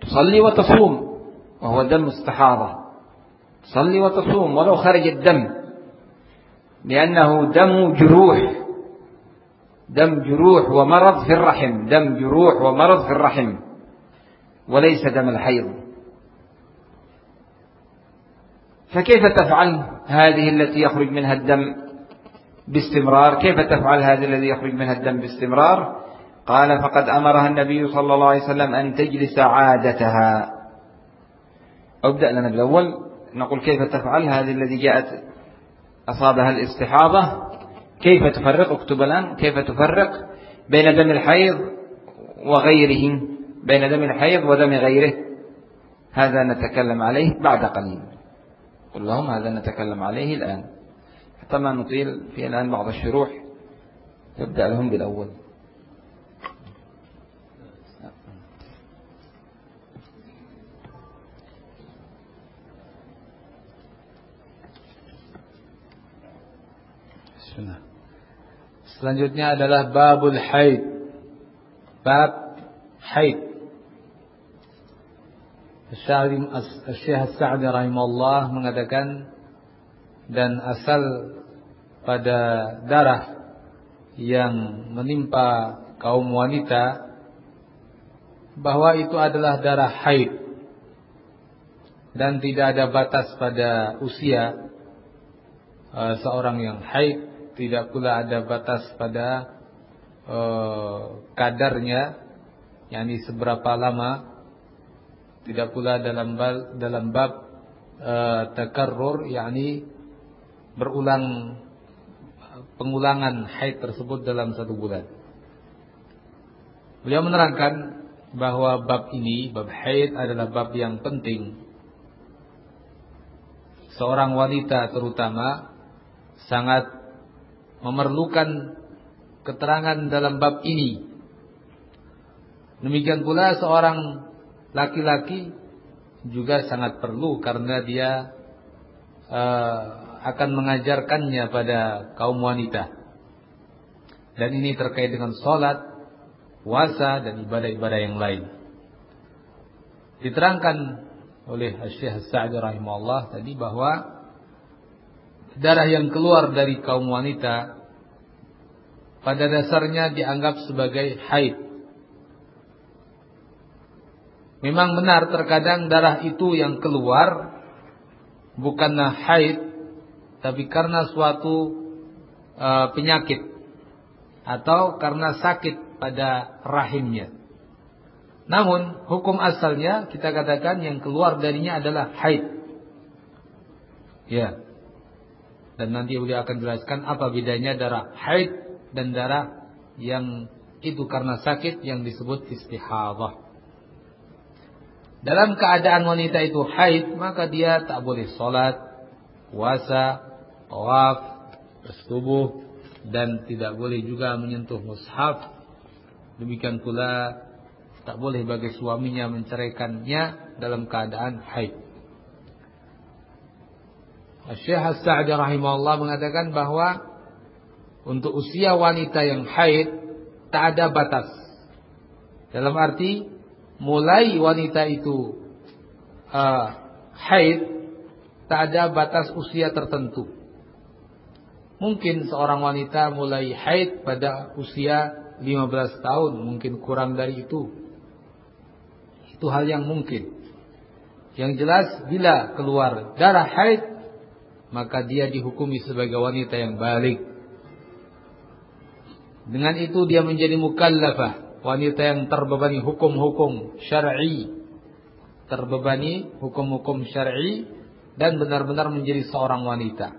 تصلي وتصوم وهو دم استحاضة. تصلي وتصوم ولو خرج الدم. لأنه دم جروح. دم جروح ومرض في الرحم. دم جروح ومرض في الرحم. وليس دم الحيض. فكيف تفعل هذه التي يخرج منها الدم باستمرار؟ كيف تفعل هذه الذي يخرج منها الدم باستمرار؟ قال فقد أمرها النبي صلى الله عليه وسلم أن تجلس عادتها. أبدأ لنا بالأول. نقول كيف تفعل هذه الذي جاءت أصابها الاستحاضة. كيف تفرق؟ اكتب الآن. كيف تفرق بين دم الحيض وغيره؟ بين دم الحيض ودم غيره. هذا نتكلم عليه بعد قليل. قل لهم هذا نتكلم عليه الآن. حتى ما نطيل في الآن بعض الشروح. تبدأ لهم بالأول. Selanjutnya adalah babul haid. Bab haid. Syekh Sa'di rahimahullah mengatakan dan asal pada darah yang menimpa kaum wanita bahwa itu adalah darah haid dan tidak ada batas pada usia uh, seorang yang haid tidak pula ada batas pada uh, kadarnya yakni seberapa lama. Tidak pula dalam bab, dalam bab uh, takarrur yakni berulang pengulangan haid tersebut dalam satu bulan. Beliau menerangkan bahwa bab ini bab haid adalah bab yang penting. Seorang wanita terutama sangat memerlukan keterangan dalam bab ini. Demikian pula seorang laki-laki juga sangat perlu karena dia uh, akan mengajarkannya pada kaum wanita. Dan ini terkait dengan sholat, puasa dan ibadah-ibadah yang lain. Diterangkan oleh Syekh Sa'di rahimahullah tadi bahwa darah yang keluar dari kaum wanita pada dasarnya dianggap sebagai haid. Memang benar terkadang darah itu yang keluar bukanlah haid tapi karena suatu uh, penyakit atau karena sakit pada rahimnya. Namun hukum asalnya kita katakan yang keluar darinya adalah haid. Ya. Dan nanti beliau akan jelaskan apa bedanya darah haid dan darah yang itu karena sakit yang disebut istihadah. Dalam keadaan wanita itu haid, maka dia tak boleh sholat, puasa, tawaf, bersetubuh, dan tidak boleh juga menyentuh mushaf. Demikian pula tak boleh bagi suaminya menceraikannya dalam keadaan haid. Syekh As-Sa'di rahimahullah mengatakan bahwa untuk usia wanita yang haid tak ada batas. Dalam arti mulai wanita itu uh, haid tak ada batas usia tertentu. Mungkin seorang wanita mulai haid pada usia 15 tahun, mungkin kurang dari itu. Itu hal yang mungkin. Yang jelas bila keluar darah haid maka dia dihukumi sebagai wanita yang balik. Dengan itu dia menjadi mukallafah, wanita yang terbebani hukum-hukum syar'i, terbebani hukum-hukum syar'i dan benar-benar menjadi seorang wanita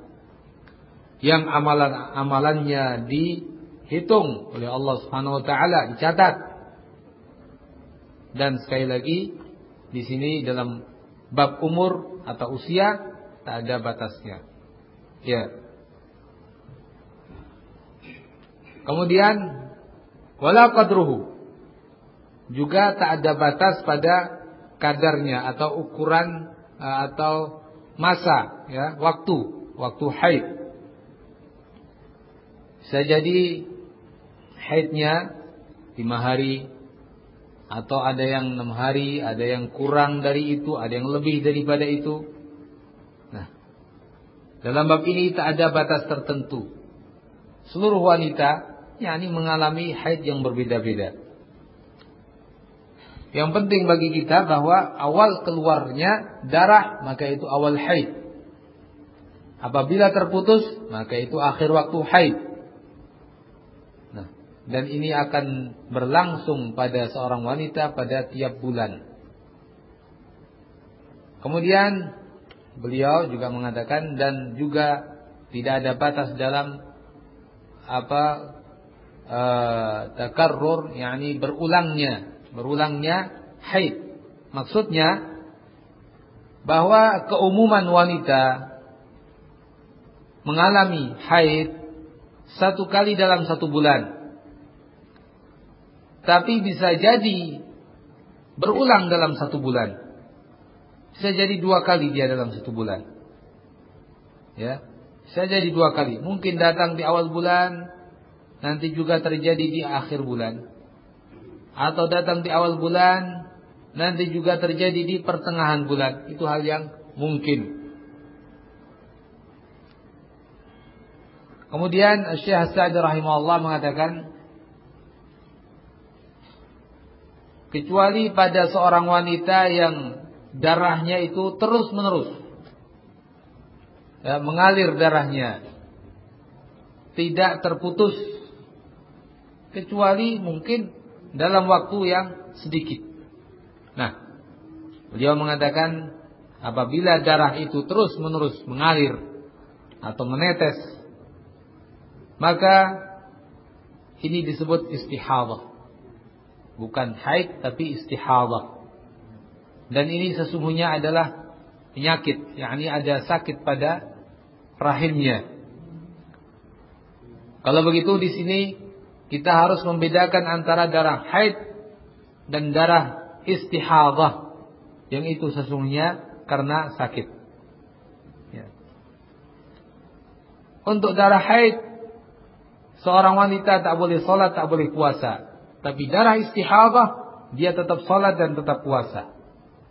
yang amalan-amalannya dihitung oleh Allah Subhanahu wa taala, dicatat. Dan sekali lagi di sini dalam bab umur atau usia tak ada batasnya. Ya. Kemudian wala qadruhu juga tak ada batas pada kadarnya atau ukuran eh, atau masa ya, waktu, waktu haid. Bisa jadi haidnya lima hari atau ada yang enam hari, ada yang kurang dari itu, ada yang lebih daripada itu. Dalam bab ini tak ada batas tertentu. Seluruh wanita yakni mengalami haid yang berbeda-beda. Yang penting bagi kita bahwa awal keluarnya darah maka itu awal haid. Apabila terputus maka itu akhir waktu haid. Nah, dan ini akan berlangsung pada seorang wanita pada tiap bulan. Kemudian Beliau juga mengatakan dan juga Tidak ada batas dalam apa uh, takarrur yakni berulangnya, berulangnya haid. Maksudnya bahwa keumuman wanita mengalami haid satu kali dalam satu bulan. Tapi bisa jadi berulang dalam satu bulan. Bisa jadi dua kali dia dalam satu bulan. Ya, bisa jadi dua kali. Mungkin datang di awal bulan, nanti juga terjadi di akhir bulan. Atau datang di awal bulan, nanti juga terjadi di pertengahan bulan. Itu hal yang mungkin. Kemudian Syekh Sa'di rahimahullah mengatakan kecuali pada seorang wanita yang darahnya itu terus menerus ya, mengalir darahnya tidak terputus kecuali mungkin dalam waktu yang sedikit. Nah, beliau mengatakan apabila darah itu terus menerus mengalir atau menetes maka ini disebut istihadah bukan haid tapi istihadah. Dan ini sesungguhnya adalah penyakit, yakni ada sakit pada rahimnya. Kalau begitu di sini kita harus membedakan antara darah haid dan darah istihadah yang itu sesungguhnya karena sakit. Ya. Untuk darah haid seorang wanita tak boleh sholat, tak boleh puasa. Tapi darah istihadah dia tetap sholat dan tetap puasa.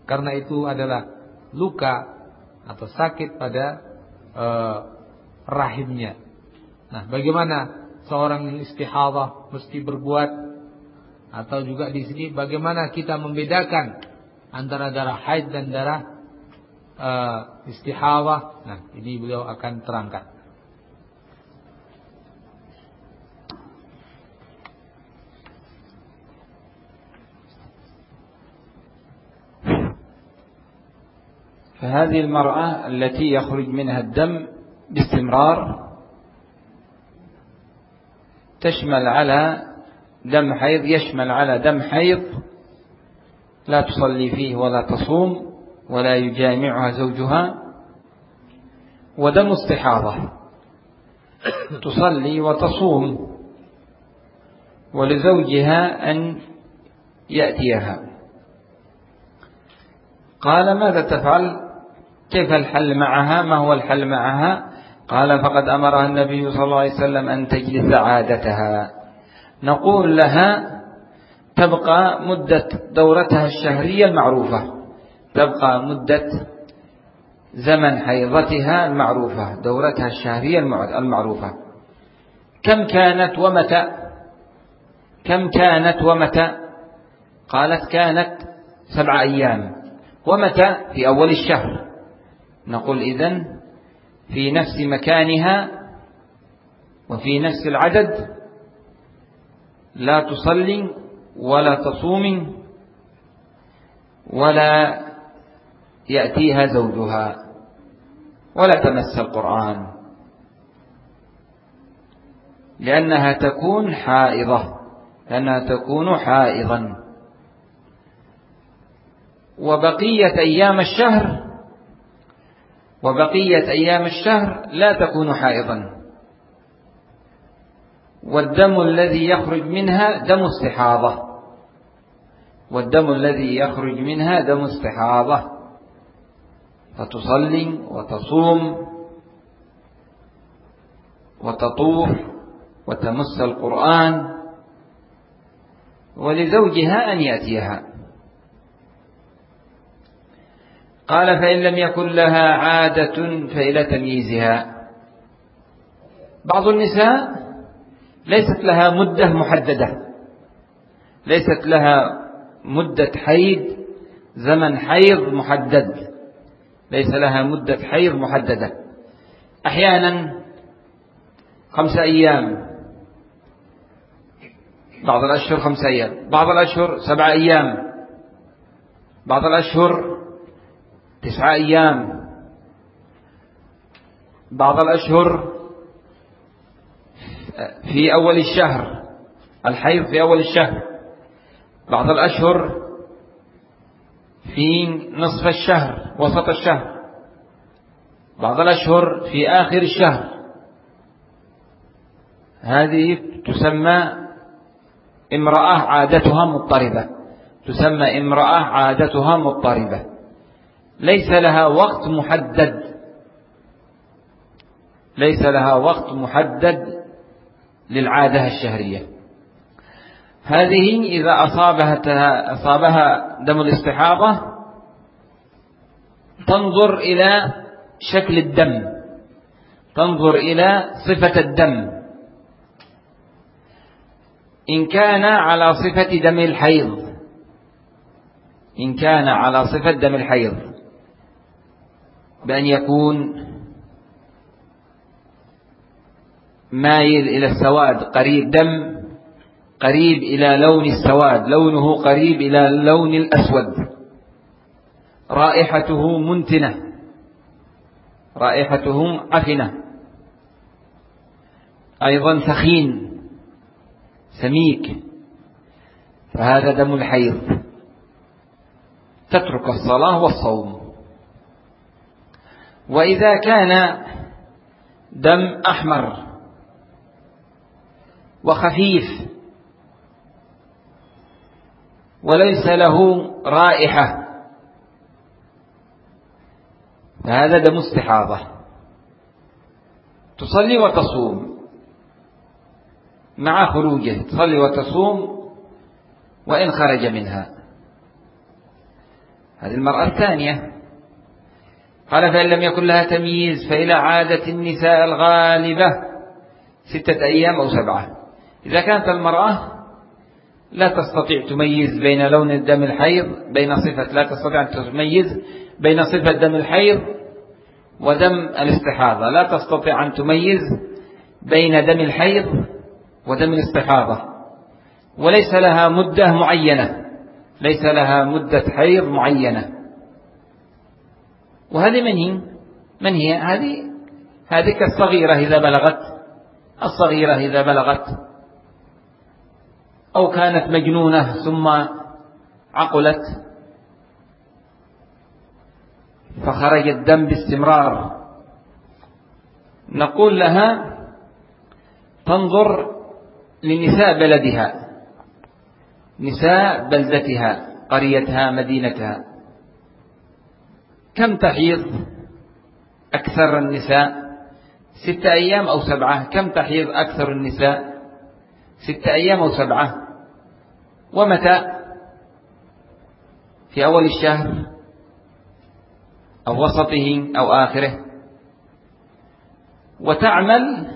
Karena itu adalah luka atau sakit pada uh, rahimnya. Nah, bagaimana seorang yang istihadah mesti berbuat atau juga di sini bagaimana kita membedakan antara darah haid dan darah uh, istihadah? Nah, ini beliau akan terangkan. فهذه المرأة التي يخرج منها الدم باستمرار تشمل على دم حيض يشمل على دم حيض لا تصلي فيه ولا تصوم ولا يجامعها زوجها ودم استحاضة. تصلي وتصوم ولزوجها أن يأتيها. قال ماذا تفعل؟ كيف الحل معها؟ ما هو الحل معها؟ قال فقد أمرها النبي صلى الله عليه وسلم أن تجلس عادتها. نقول لها تبقى مدة دورتها الشهرية المعروفة تبقى مدة زمن حيضتها المعروفة دورتها الشهرية المعروفة. كم كانت ومتى؟ كم كانت ومتى؟ قالت كانت سبع أيام. ومتى؟ في أول الشهر. نقول إذن في نفس مكانها وفي نفس العدد لا تصلي ولا تصوم ولا يأتيها زوجها ولا تمس القرآن لأنها تكون حائضة لأنها تكون حائضا. وبقية أيام الشهر وبقية أيام الشهر لا تكون حائضا. والدم الذي يخرج منها دم استحاضة. والدم الذي يخرج منها دم استحاضة. فتصلي وتصوم وتطوف وتمس القرآن ولزوجها أن يأتيها. قال فإن لم يكن لها عادة فإلى تمييزها. بعض النساء ليست لها مدة محددة. ليست لها مدة حيض زمن حيض محدد. ليس لها مدة حيض محددة. أحيانا خمسة أيام. بعض الأشهر خمسة أيام. بعض الأشهر سبعة أيام. بعض الأشهر تسعة أيام. بعض الأشهر في أول الشهر الحيض في أول الشهر. بعض الأشهر في نصف الشهر وسط الشهر. بعض الأشهر في آخر الشهر. هذه تسمى امرأة عادتها مضطربة. تسمى امرأة عادتها مضطربة. ليس لها وقت محدد. ليس لها وقت محدد للعادة الشهرية. هذه إذا أصابها, أصابها دم الاستحاضة تنظر إلى شكل الدم. تنظر إلى صفة الدم. إن كان على صفة دم الحيض. إن كان على صفة دم الحيض. بأن يكون مايل إلى السواد قريب دم قريب إلى لون السواد لونه قريب إلى اللون الأسود. رائحته منتنة. رائحته عفنة. أيضا ثخين سميك. فهذا دم الحيض. تترك الصلاة والصوم. وإذا كان دم أحمر وخفيف وليس له رائحة فهذا دم استحاضة. تصلي وتصوم مع خروجه تصلي وتصوم وإن خرج منها. هذه المرأة الثانية. قال فإن لم يكن لها تمييز فإلى عادة النساء الغالبة ستة أيام أو سبعة. إذا كانت المرأة لا تستطيع تميز بين لون الدم الحيض بين صفة لا تستطيع أن تميز بين صفة دم الحيض ودم الاستحاضة. لا تستطيع أن تميز بين دم الحيض ودم الاستحاضة. وليس لها مدة معينة. ليس لها مدة حيض معينة. وهذه من هي؟ من هي؟ هذه؟ هذه كالصغيرة إذا بلغت. الصغيرة إذا بلغت. أو كانت مجنونة ثم عقلت. فخرج الدم باستمرار. نقول لها تنظر لنساء بلدها. نساء بلدتها قريتها مدينتها. كم تحيض أكثر النساء؟ ستة أيام أو سبعة. كم تحيض أكثر النساء؟ ستة أيام أو سبعة. ومتى؟ في أول الشهر أو وسطه أو آخره. وتعمل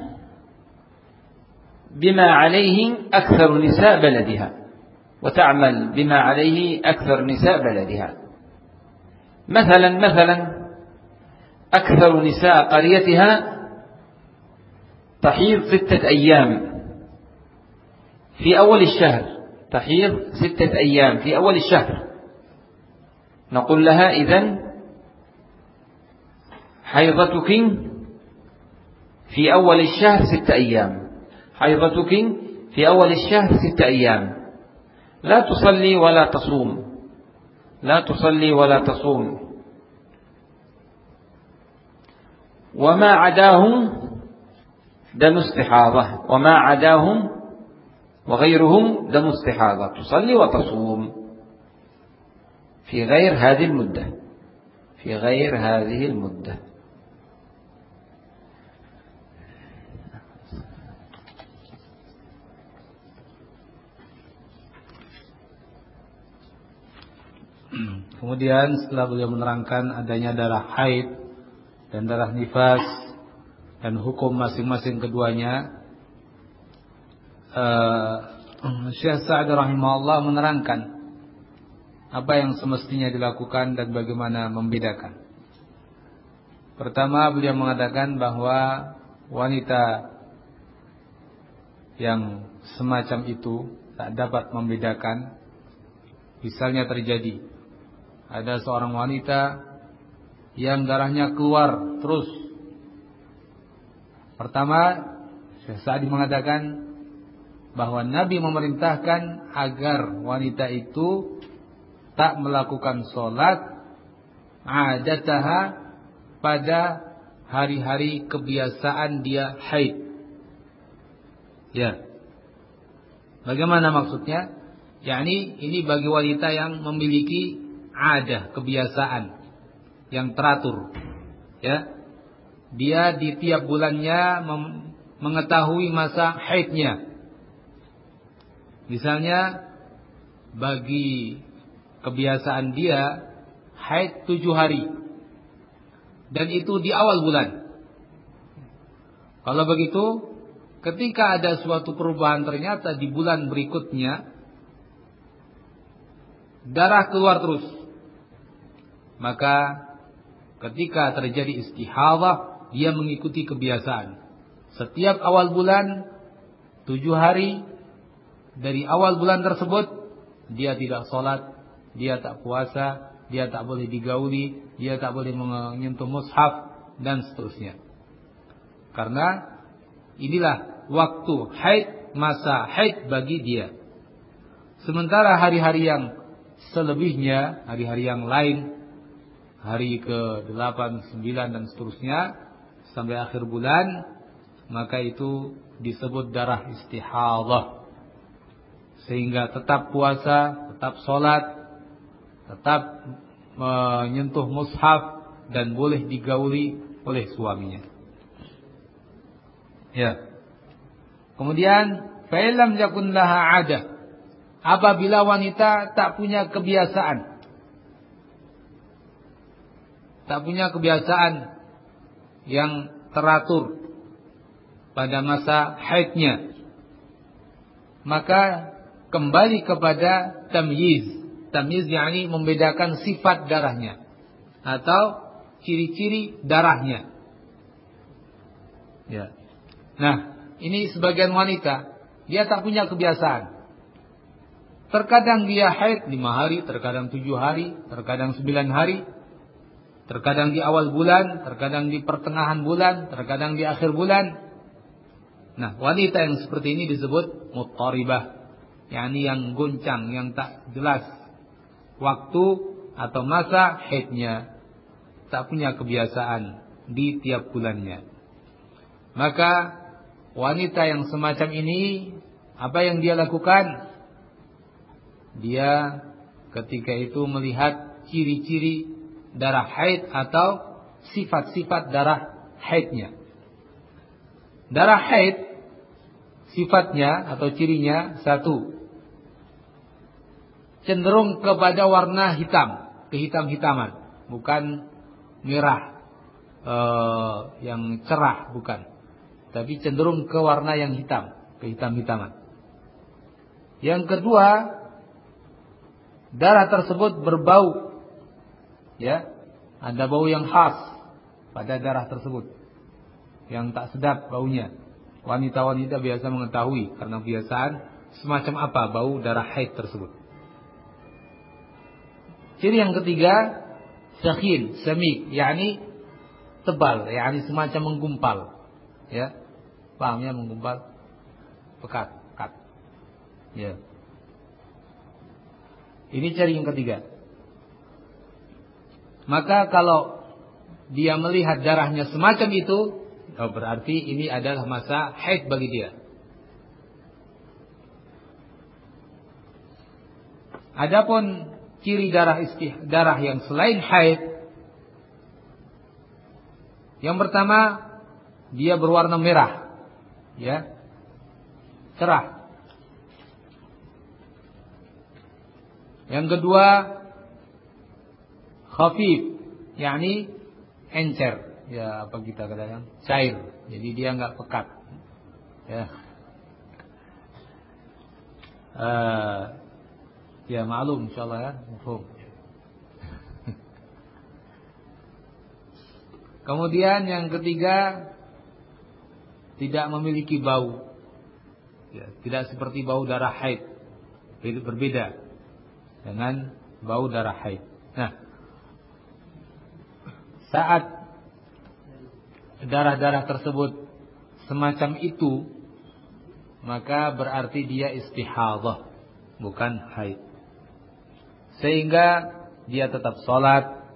بما عليه أكثر نساء بلدها. وتعمل بما عليه أكثر نساء بلدها. مثلا مثلا أكثر نساء قريتها تحيض ستة أيام. في أول الشهر تحيض ستة أيام. في أول الشهر نقول لها إذن حيضتك في أول الشهر ستة أيام. حيضتك في أول الشهر ستة أيام. لا تصلي ولا تصوم. لا تصلي ولا تصوم. وما عداهم دم استحاضة. وما عداهم وغيرهم دم استحاضة. تصلي وتصوم. في غير هذه المدة. في غير هذه المدة. Kemudian setelah beliau menerangkan adanya darah haid dan darah nifas dan hukum masing-masing keduanya, uh, Syekh Sa'ad rahimahullah menerangkan apa yang semestinya dilakukan dan bagaimana membedakan. Pertama beliau mengatakan bahwa wanita yang semacam itu tak dapat membedakan misalnya terjadi ada seorang wanita yang darahnya keluar terus pertama Syekh mengatakan bahwa Nabi memerintahkan agar wanita itu tak melakukan sholat adataha pada hari-hari kebiasaan dia haid. Ya. Bagaimana maksudnya? yakni ini bagi wanita yang memiliki ada kebiasaan yang teratur. Ya. Dia di tiap bulannya mengetahui masa haidnya. Misalnya bagi kebiasaan dia haid tujuh hari. Dan itu di awal bulan. Kalau begitu, ketika ada suatu perubahan ternyata di bulan berikutnya, darah keluar terus. Maka ketika terjadi istihadah, dia mengikuti kebiasaan. Setiap awal bulan, tujuh hari, dari awal bulan tersebut, dia tidak sholat, dia tak puasa, dia tak boleh digauli, dia tak boleh menyentuh mushaf dan seterusnya. Karena inilah waktu haid, masa haid bagi dia. Sementara hari-hari yang selebihnya, hari-hari yang lain, hari ke-8, 9 dan seterusnya sampai akhir bulan, maka itu disebut darah istihadah. Sehingga tetap puasa, tetap sholat, tetap menyentuh mushaf dan boleh digauli oleh suaminya. Ya. Kemudian fa'ilam yakun laha ada. Apabila wanita tak punya kebiasaan. Tak punya kebiasaan yang teratur pada masa haidnya. Maka kembali kepada tamyiz Tamyiz yakni membedakan sifat darahnya atau ciri-ciri darahnya. Ya. Nah, ini sebagian wanita dia tak punya kebiasaan. Terkadang dia haid lima hari, terkadang tujuh hari, terkadang sembilan hari, terkadang di awal bulan, terkadang di pertengahan bulan, terkadang di akhir bulan. Nah, wanita yang seperti ini disebut muttaribah, yakni yang goncang, yang tak jelas waktu atau masa haidnya tak punya kebiasaan di tiap bulannya. Maka wanita yang semacam ini apa yang dia lakukan? Dia ketika itu melihat ciri-ciri darah haid atau sifat-sifat darah haidnya. Darah haid sifatnya atau cirinya satu cenderung kepada warna hitam, kehitam-hitaman, bukan merah uh, yang cerah, bukan. Tapi cenderung ke warna yang hitam, kehitam-hitaman. Yang kedua, darah tersebut berbau. Ya, ada bau yang khas pada darah tersebut. Yang tak sedap baunya. Wanita-wanita biasa mengetahui karena kebiasaan semacam apa bau darah haid tersebut. Ciri yang ketiga, syakin, semi, yakni tebal, yakni semacam menggumpal. Ya. Paham ya menggumpal? Pekat, pekat. Ya. Ini ciri yang ketiga. Maka kalau dia melihat darahnya semacam itu, oh berarti ini adalah masa haid bagi dia. Adapun ciri darah istih darah yang selain haid yang pertama dia berwarna merah ya cerah yang kedua khafif yakni encer ya apa kita katakan cair jadi dia nggak pekat ya uh, Ya maklum insyaallah ya. Mufhum. Kemudian yang ketiga tidak memiliki bau. Ya, tidak seperti bau darah haid. Berbeda dengan bau darah haid. Saat darah-darah tersebut semacam itu maka berarti dia istihadah, bukan haid. Sehingga dia tetap sholat,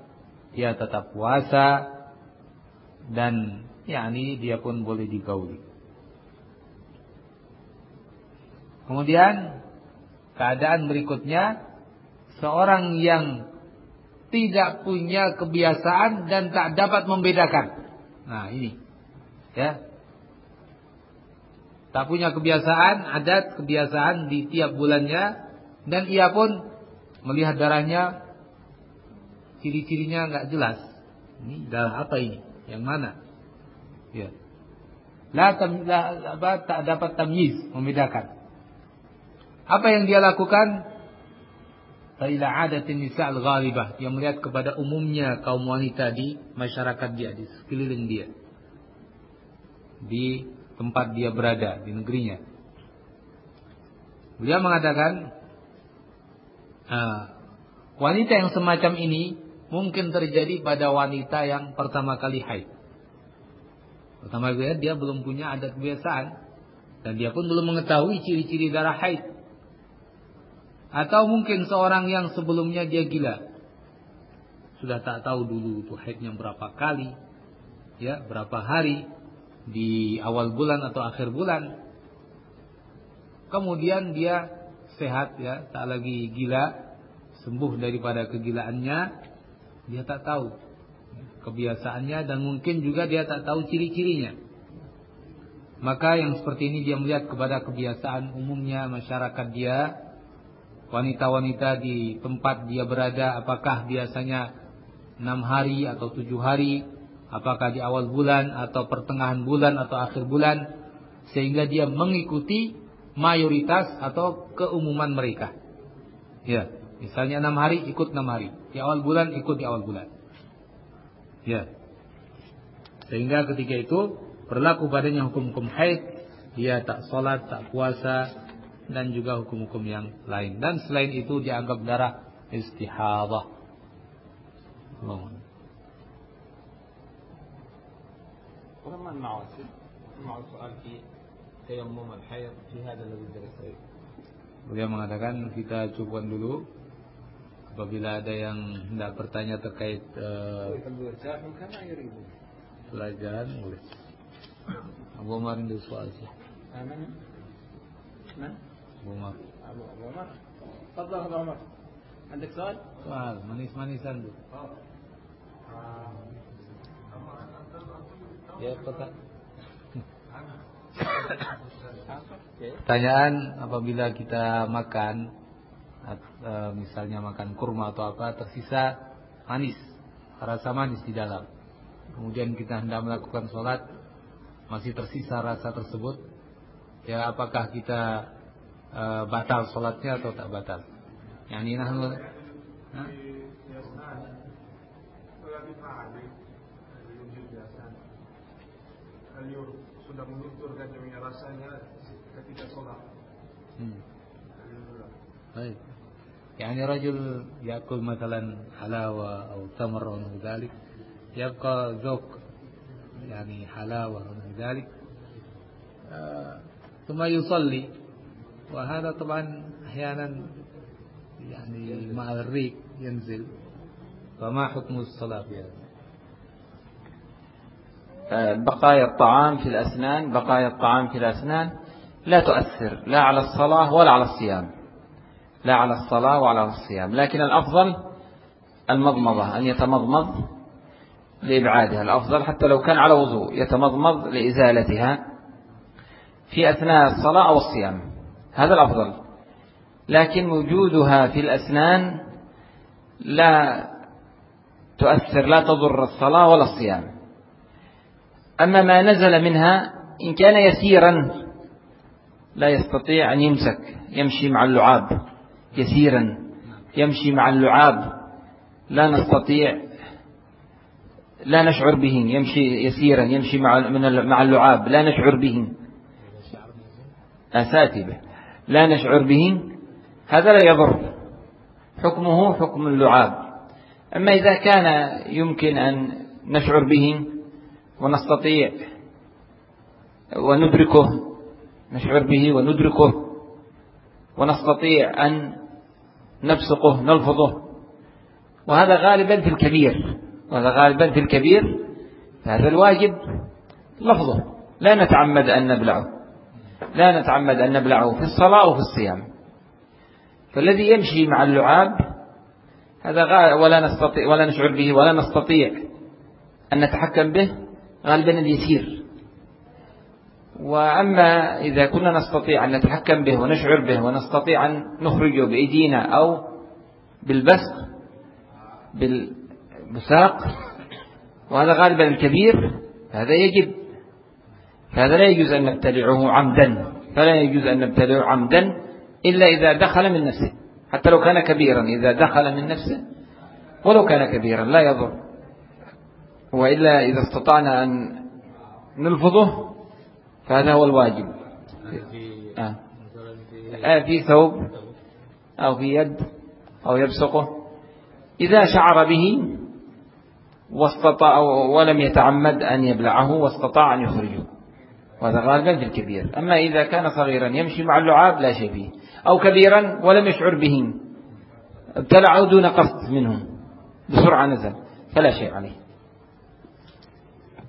dia tetap puasa, dan yakni dia pun boleh digauli. Kemudian keadaan berikutnya seorang yang tidak punya kebiasaan dan tak dapat membedakan. Nah, ini. Ya. Tak punya kebiasaan, adat kebiasaan di tiap bulannya dan ia pun melihat darahnya ciri-cirinya nggak jelas. Ini darah apa ini? Yang mana? Ya. La, tam, tak dapat tamyiz membedakan. Apa yang dia lakukan? Ila adatin nisa al-ghalibah. Dia melihat kepada umumnya kaum wanita di masyarakat dia, di sekeliling dia. Di tempat dia berada, di negerinya. Beliau mengatakan, ah, wanita yang semacam ini mungkin terjadi pada wanita yang pertama kali haid. Pertama kali dia belum punya adat kebiasaan dan dia pun belum mengetahui ciri-ciri darah haid. Atau mungkin seorang yang sebelumnya dia gila. Sudah tak tahu dulu itu haidnya berapa kali. Ya, berapa hari. Di awal bulan atau akhir bulan. Kemudian dia sehat ya, tak lagi gila. Sembuh daripada kegilaannya. Dia tak tahu kebiasaannya dan mungkin juga dia tak tahu ciri-cirinya. Maka yang seperti ini dia melihat kepada kebiasaan umumnya masyarakat dia wanita-wanita di tempat dia berada apakah biasanya enam hari atau tujuh hari apakah di awal bulan atau pertengahan bulan atau akhir bulan sehingga dia mengikuti mayoritas atau keumuman mereka. Ya misalnya enam hari ikut enam hari. Di awal bulan ikut di awal bulan. Ya. Sehingga ketika itu berlaku padanya hukum-hukum haid. Dia tak sholat tak puasa dan juga hukum-hukum yang lain. Dan selain itu dianggap darah istihadah. Allah. ولما معه معه سؤال في تيمم الحيض في هذا الذي درسه Beliau mengatakan kita cukupkan dulu apabila ada yang hendak bertanya terkait uh, pelajaran boleh. Abu Umar ini soal sih. أبو عمر أبو عمر تفضل أبو عمر عندك سؤال؟ سؤال منيس منيس عنده Ya, Pertanyaan apabila kita makan e, misalnya makan kurma atau apa tersisa manis, rasa manis di dalam. Kemudian kita hendak melakukan sholat masih tersisa rasa tersebut, ya apakah kita uh, batal sholatnya atau tak batal. Yang ini nahnu sudah menuturkan yang rasanya ketika sholat. Hmm. Baik. يعني رجل يأكل مثلا حلاوة أو تمر أو نحو ذلك يبقى ذوق يعني حلاوة أو نحو ذلك ثم يصلي وهذا طبعا أحيانا يعني مع الريق ينزل. فما حكم الصلاة في هذا؟ آه، بقايا الطعام في الأسنان بقايا الطعام في الأسنان لا تؤثر لا على الصلاة ولا على الصيام. لا على الصلاة ولا على الصيام. لكن الأفضل المضمضة أن يتمضمض لإبعادها. الأفضل حتى لو كان على وضوء يتمضمض لإزالتها في أثناء الصلاة أو الصيام. هذا الأفضل. لكن وجودها في الأسنان لا تؤثر لا تضر الصلاة ولا الصيام. أما ما نزل منها إن كان يسيرا لا يستطيع أن يمسك يمشي مع اللعاب. يسيرا يمشي مع اللعاب. لا نستطيع لا نشعر به يمشي يسيرا يمشي مع مع اللعاب. لا نشعر به أساتي به لا نشعر به هذا لا يضر. حكمه حكم اللعاب. أما إذا كان يمكن أن نشعر به ونستطيع وندركه نشعر به وندركه ونستطيع أن نبسقه نلفظه وهذا غالبا في الكبير. وهذا غالبا في الكبير فهذا الواجب لفظه. لا نتعمد أن نبلعه. لا نتعمد أن نبلعه في الصلاة أو في الصيام. فالذي يمشي مع اللعاب هذا ولا نستطيع ولا نشعر به ولا نستطيع أن نتحكم به غالبا اليسير. وأما إذا كنا نستطيع أن نتحكم به ونشعر به ونستطيع أن نخرجه بأيدينا أو بالبسق بالبساق وهذا غالبا الكبير هذا يجب. هذا لا يجوز أن نبتلعه عمدا فلا يجوز أن نبتلعه عمدا إلا إذا دخل من نفسه حتى لو كان كبيرا إذا دخل من نفسه ولو كان كبيرا لا يضر. وإلا إذا استطعنا أن نلفظه فهذا هو الواجب. آه. آه في ثوب أو في يد أو يبسقه إذا شعر به واستطاع ولم يتعمد أن يبلعه واستطاع أن يخرجه. وهذا غالبا في الكبير أما إذا كان صغيرا يمشي مع اللعاب لا شيء فيه أو كبيرا ولم يشعر به ابتلعه دون قصد منهم بسرعة نزل فلا شيء عليه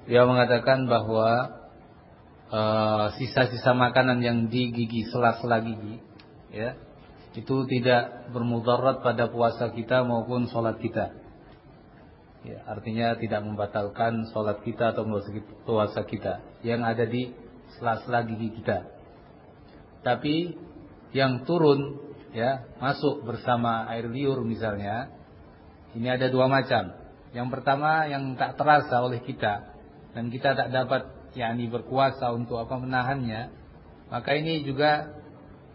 Dia mengatakan bahwa Eh, sisa-sisa uh, makanan yang di gigi sela-sela gigi ya itu tidak bermudarat pada puasa kita maupun sholat kita ya, artinya tidak membatalkan sholat kita atau puasa kita yang ada di sela-sela kita tapi yang turun ya masuk bersama air liur misalnya ini ada dua macam yang pertama yang tak terasa oleh kita dan kita tak dapat yakni berkuasa untuk apa menahannya, maka ini juga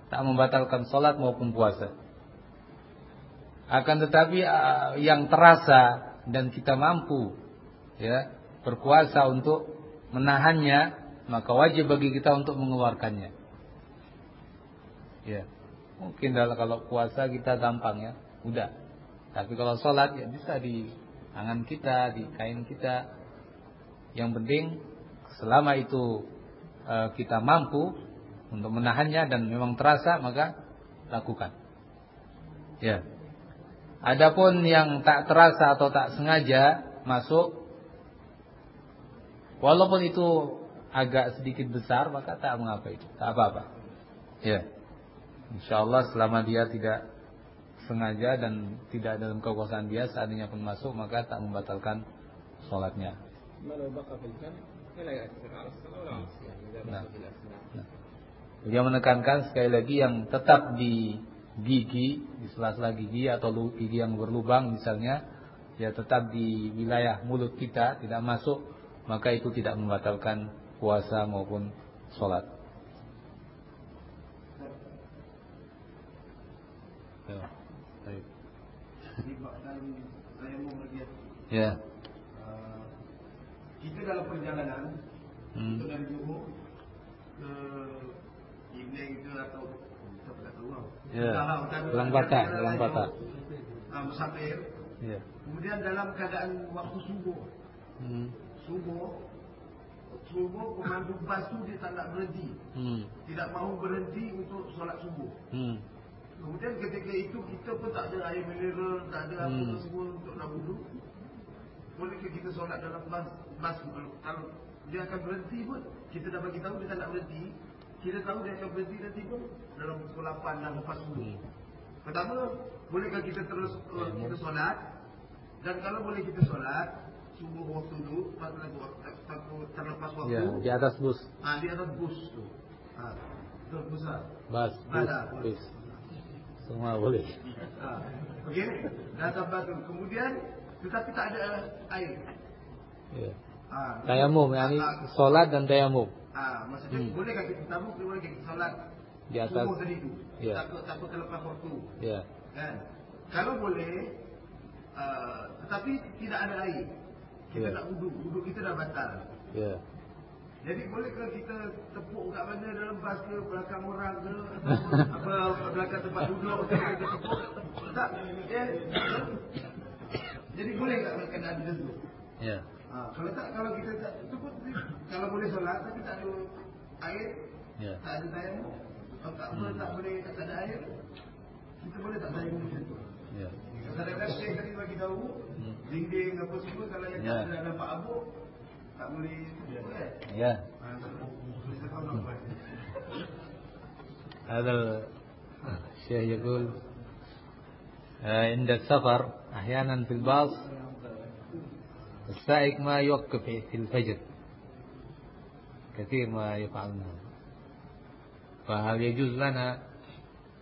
tak membatalkan sholat maupun puasa. Akan tetapi yang terasa dan kita mampu ya berkuasa untuk menahannya, maka wajib bagi kita untuk mengeluarkannya. Ya. Mungkin kalau puasa kita gampang ya, mudah. Tapi kalau sholat ya bisa di tangan kita, di kain kita. Yang penting selama itu e, kita mampu untuk menahannya dan memang terasa maka lakukan. Ya. Adapun yang tak terasa atau tak sengaja masuk walaupun itu agak sedikit besar maka tak mengapa itu, tak apa-apa. Ya. Insyaallah selama dia tidak sengaja dan tidak dalam kekuasaan dia saatnya pun masuk maka tak membatalkan sholatnya. Nah. Dia menekankan sekali lagi yang tetap di gigi, di sela-sela gigi atau gigi yang berlubang misalnya, ya tetap di wilayah mulut kita, tidak masuk, maka itu tidak membatalkan puasa maupun sholat. Ya. Ya kita dalam perjalanan hmm. kita dari Johor ke Penang ke atau siapa tak tahu Ya. Dalam bata, dalam bata. Ah, musafir. Ya. Kemudian dalam keadaan waktu subuh. Hmm. Subuh Subuh pemandu bas tu dia tak nak berhenti. Hmm. Tidak mahu berhenti untuk solat subuh. Hmm. Kemudian ketika itu kita pun tak ada air mineral, tak ada hmm. apa semua untuk nak wudhu. Bolehkah kita solat dalam bas bas kalau dia akan berhenti pun kita dah bagi tahu dia tak nak berhenti kita tahu dia akan berhenti nanti pun dalam pukul 8 dan lepas subuh pertama bolehkah kita terus uh, kita solat dan kalau boleh kita solat subuh waktu tu terlepas waktu ya, di atas bus ah di atas bus tu ah bus besar bus bus, semua boleh ah okey dan batu kemudian tetapi tak ada air ya Ha, tayamum, yani solat dan tayamum. Ah, maksudnya hmm. bolehkah kita tamu boleh kita solat di atas tadi itu? Ya. Takut takut terlepas waktu. Ya. Kan? Kalau boleh uh, tetapi tidak ada air. Kita ya. nak wuduk, wuduk kita dah batal. Ya. Jadi bolehkah kita tepuk kat mana dalam bas ke belakang orang ke apa belakang tempat duduk atau kita tepuk? Tak. Ya. Jadi boleh tak berkenaan dengan itu? Ya. Ha, kalau tak, kalau kita tak, itu pun kalau boleh solat tapi tak ada air, Ya. Tak ada tayamum. Kalau tak boleh tak boleh tak ada air, kita boleh tak tayamum macam tu. Ya. Kadang-kadang saya tadi bagi tahu, hmm. Dinding apa semua kalau yang ya. tak ada nampak abuk, tak boleh. Ya. هذا الشيخ يقول عند السفر أحيانا في الباص السائق ما يوقف في الفجر كثير ما يفعلنا فهل يجوز لنا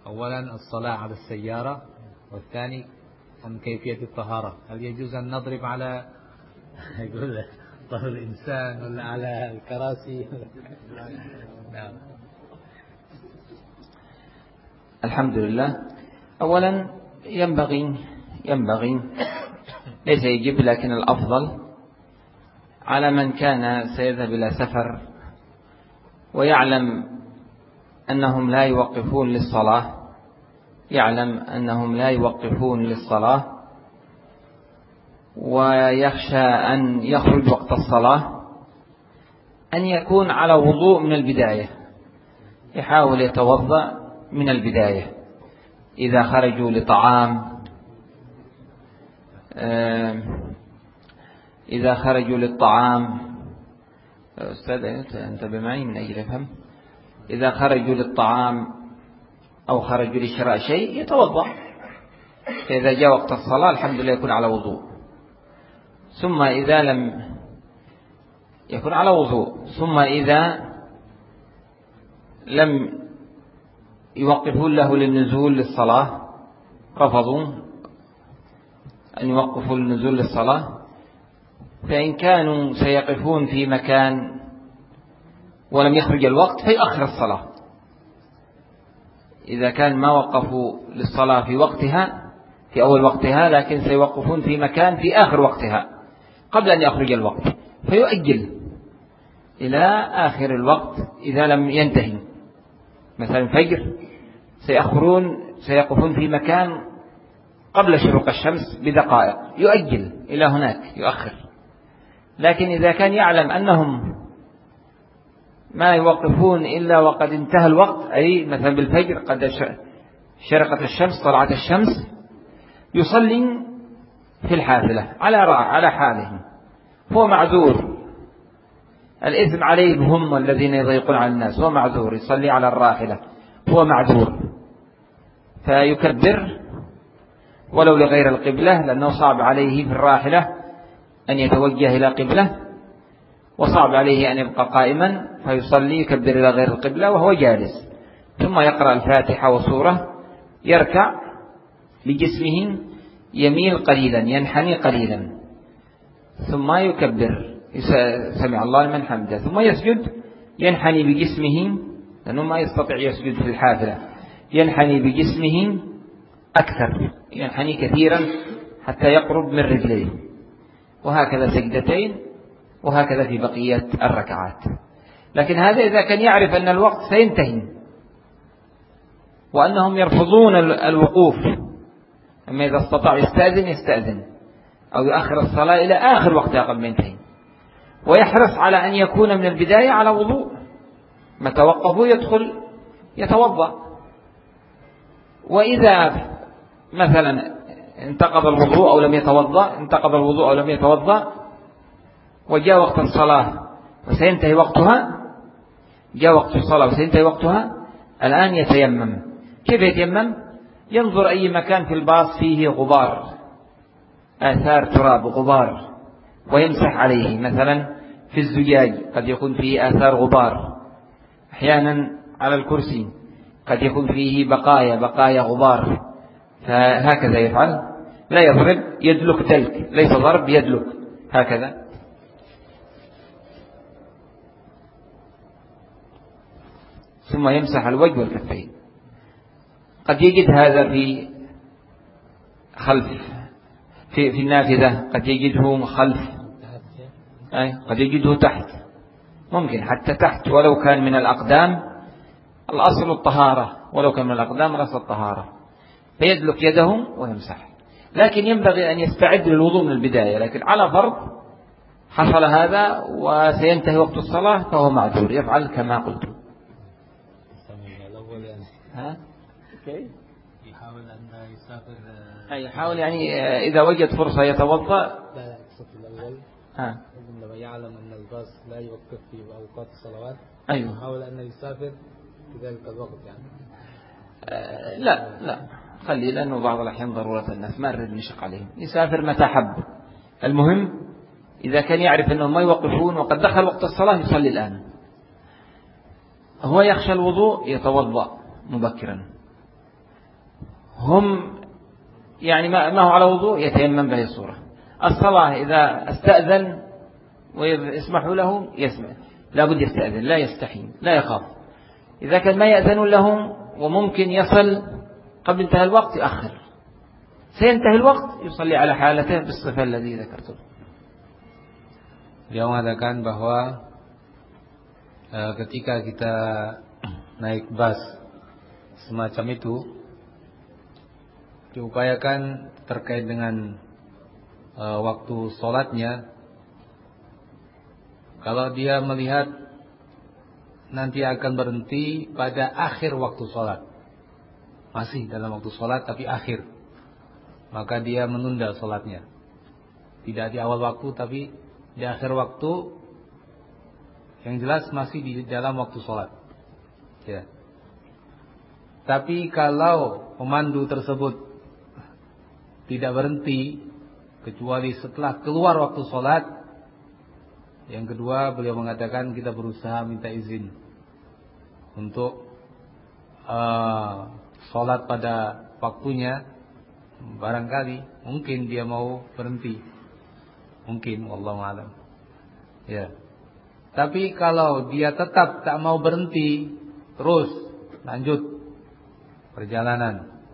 أولا الصلاة على السيارة والثاني عن كيفية الطهارة. هل يجوز أن نضرب على يقول ظهر الإنسان ولا على الكراسي؟ نعم. الحمد لله. أولا ينبغي ينبغي ليس يجب لكن الأفضل على من كان سيذهب إلى سفر ويعلم أنهم لا يوقفون للصلاة يعلم أنهم لا يوقفون للصلاة ويخشى أن يخرج وقت الصلاة أن يكون على وضوء من البداية يحاول يتوضأ من البداية. إذا خرجوا لطعام إذا خرجوا للطعام أستاذ انتبه معي من أجل أفهم إذا خرجوا للطعام أو خرجوا لشراء شيء يتوضأ. فإذا جاء وقت الصلاة الحمد لله يكون على وضوء. ثم إذا لم يكون على وضوء ثم إذا لم يوقفون له للنزول للصلاة رفضوا أن يوقفوا للنزول للصلاة. فإن كانوا سيقفون في مكان ولم يخرج الوقت فيؤخر الصلاة. إذا كان ما وقفوا للصلاة في وقتها في أول وقتها لكن سيوقفون في مكان في آخر وقتها قبل أن يخرج الوقت فيؤجل إلى آخر الوقت إذا لم ينتهي. مثلا الفجر سيأخرون سيقفون في مكان قبل شروق الشمس بدقائق يؤجل إلى هناك يؤخر. لكن إذا كان يعلم أنهم ما يوقفون إلا وقد انتهى الوقت. أي مثلا بالفجر قد شرقت الشمس طلعت الشمس يصلي في الحافلة على على حاله هو معذور. الإثم عليهم هم الذين يضيقون على الناس. هو معذور. يصلي على الراحلة. هو معذور. فيكبر ولو لغير القبلة لأنه صعب عليه في الراحلة أن يتوجه إلى قبلة. وصعب عليه أن يبقى قائما فيصلي يكبر إلى غير القبلة وهو جالس. ثم يقرأ الفاتحة وصورة يركع بجسمه يميل قليلا ينحني قليلا. ثم يكبر سمع الله لمن حمده. ثم يسجد ينحني بجسمه لأنه ما يستطيع يسجد في الحافلة. ينحني بجسمه أكثر ينحني كثيرا حتى يقرب من رجليه. وهكذا سجدتين وهكذا في بقية الركعات. لكن هذا إذا كان يعرف أن الوقت سينتهي وأنهم يرفضون الوقوف. أما إذا استطاع يستأذن يستأذن. أو يؤخر الصلاة إلى آخر وقتها قبل ما ينتهي. ويحرص على أن يكون من البداية على وضوء. متى وقفوا يدخل يتوضأ. وإذا مثلا انتقض الوضوء أو لم يتوضأ انتقض الوضوء أو لم يتوضأ وجاء وقت الصلاة وسينتهي وقتها جاء وقت الصلاة وسينتهي وقتها الآن يتيمم. كيف يتيمم؟ ينظر أي مكان في الباص فيه غبار آثار تراب غبار ويمسح عليه. مثلا في الزجاج قد يكون فيه آثار غبار. أحيانا على الكرسي قد يكون فيه بقايا بقايا غبار. فهكذا يفعل. لا يضرب يدلك دلك ليس ضرب يدلك. هكذا. ثم يمسح الوجه والكفين. قد يجد هذا في خلف في في النافذة قد يجده خلف أي قد يجده تحت. ممكن حتى تحت ولو كان من الأقدام. الأصل الطهارة ولو كان من الأقدام الأصل الطهارة. فيدلك يده ويمسح. لكن ينبغي أن يستعد للوضوء من البداية لكن على فرض حصل هذا وسينتهي وقت الصلاة فهو معذور. يفعل كما قلت. ها؟ كيف؟ يحاول أن يسافر أي يحاول يعني إذا وجد فرصة يتوضأ. لا لا الصف الأول. ها. عندما يعلم أن الباص لا يوقف في أوقات الصلوات. أيوه. يحاول أن يسافر في ذلك الوقت يعني. آه، لا لا. خلي لأنه بعض الأحيان ضرورة الناس. ما نريد نشق عليهم. يسافر متى حب. المهم إذا كان يعرف أنهم ما يوقفون وقد دخل وقت الصلاة يصلي الآن. هو يخشى الوضوء يتوضأ. مبكرا. هم يعني ما هو على وضوء؟ يتيمم بهذه الصورة. الصلاة إذا استأذن ويسمحوا له يسمع. لابد يستأذن لا يستحي لا يخاف. إذا كان ما يأذن لهم وممكن يصل قبل انتهى الوقت يأخر سينتهي الوقت يصلي على حالته بالصفة الذي ذكرته. Dia mengatakan bahwa e, ketika kita naik bus semacam itu diupayakan terkait dengan e, waktu sholatnya. Kalau dia melihat nanti akan berhenti pada akhir waktu sholat. Masih dalam waktu sholat tapi akhir. Maka dia menunda sholatnya. Tidak di awal waktu tapi di akhir waktu. Yang jelas masih di dalam waktu sholat. Ya. Tapi kalau pemandu tersebut tidak berhenti kecuali setelah keluar waktu sholat, yang kedua beliau mengatakan kita berusaha minta izin untuk uh, sholat pada waktunya. Barangkali mungkin dia mau berhenti Mungkin Allah alam. Ya. Tapi kalau dia tetap tak mau berhenti, terus lanjut perjalanan,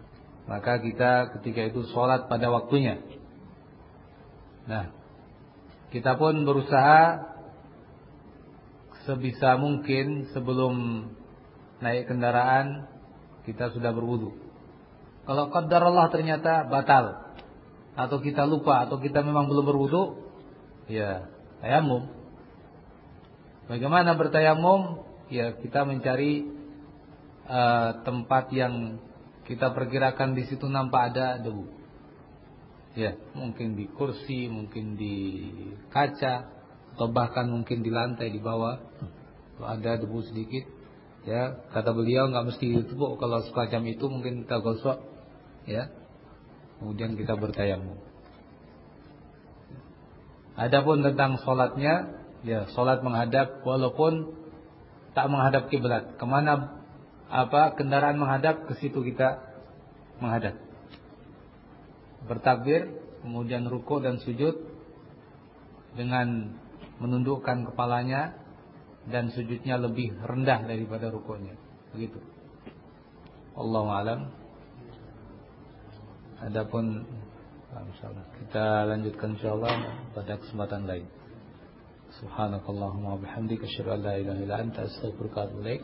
maka kita ketika itu sholat pada waktunya. Nah, kita pun berusaha sebisa mungkin sebelum naik kendaraan kita sudah berwudu. Kalau qadar Allah ternyata batal atau kita lupa atau kita memang belum berwudu, ya tayamum. Bagaimana bertayamum? Ya kita mencari uh, tempat yang kita perkirakan di situ nampak ada debu. Ya, mungkin di kursi, mungkin di kaca, atau bahkan mungkin di lantai di bawah. Ada debu sedikit, ya kata beliau nggak mesti ditepuk. Kalau semacam itu mungkin kita gosok, ya. Kemudian kita bertayamum. Adapun tentang sholatnya, ya sholat menghadap walaupun tak menghadap kiblat. Ke mana apa kendaraan menghadap ke situ kita menghadap. Bertakbir, kemudian ruko dan sujud dengan menundukkan kepalanya dan sujudnya lebih rendah daripada rukonya. Begitu. Allah alam. Adapun insyaallah. Kita lanjutkan insyaallah pada kesempatan lain. Subhanakallahumma wa bihamdika asyhadu an la ilaha illa anta astaghfiruka wa atubu ilaik.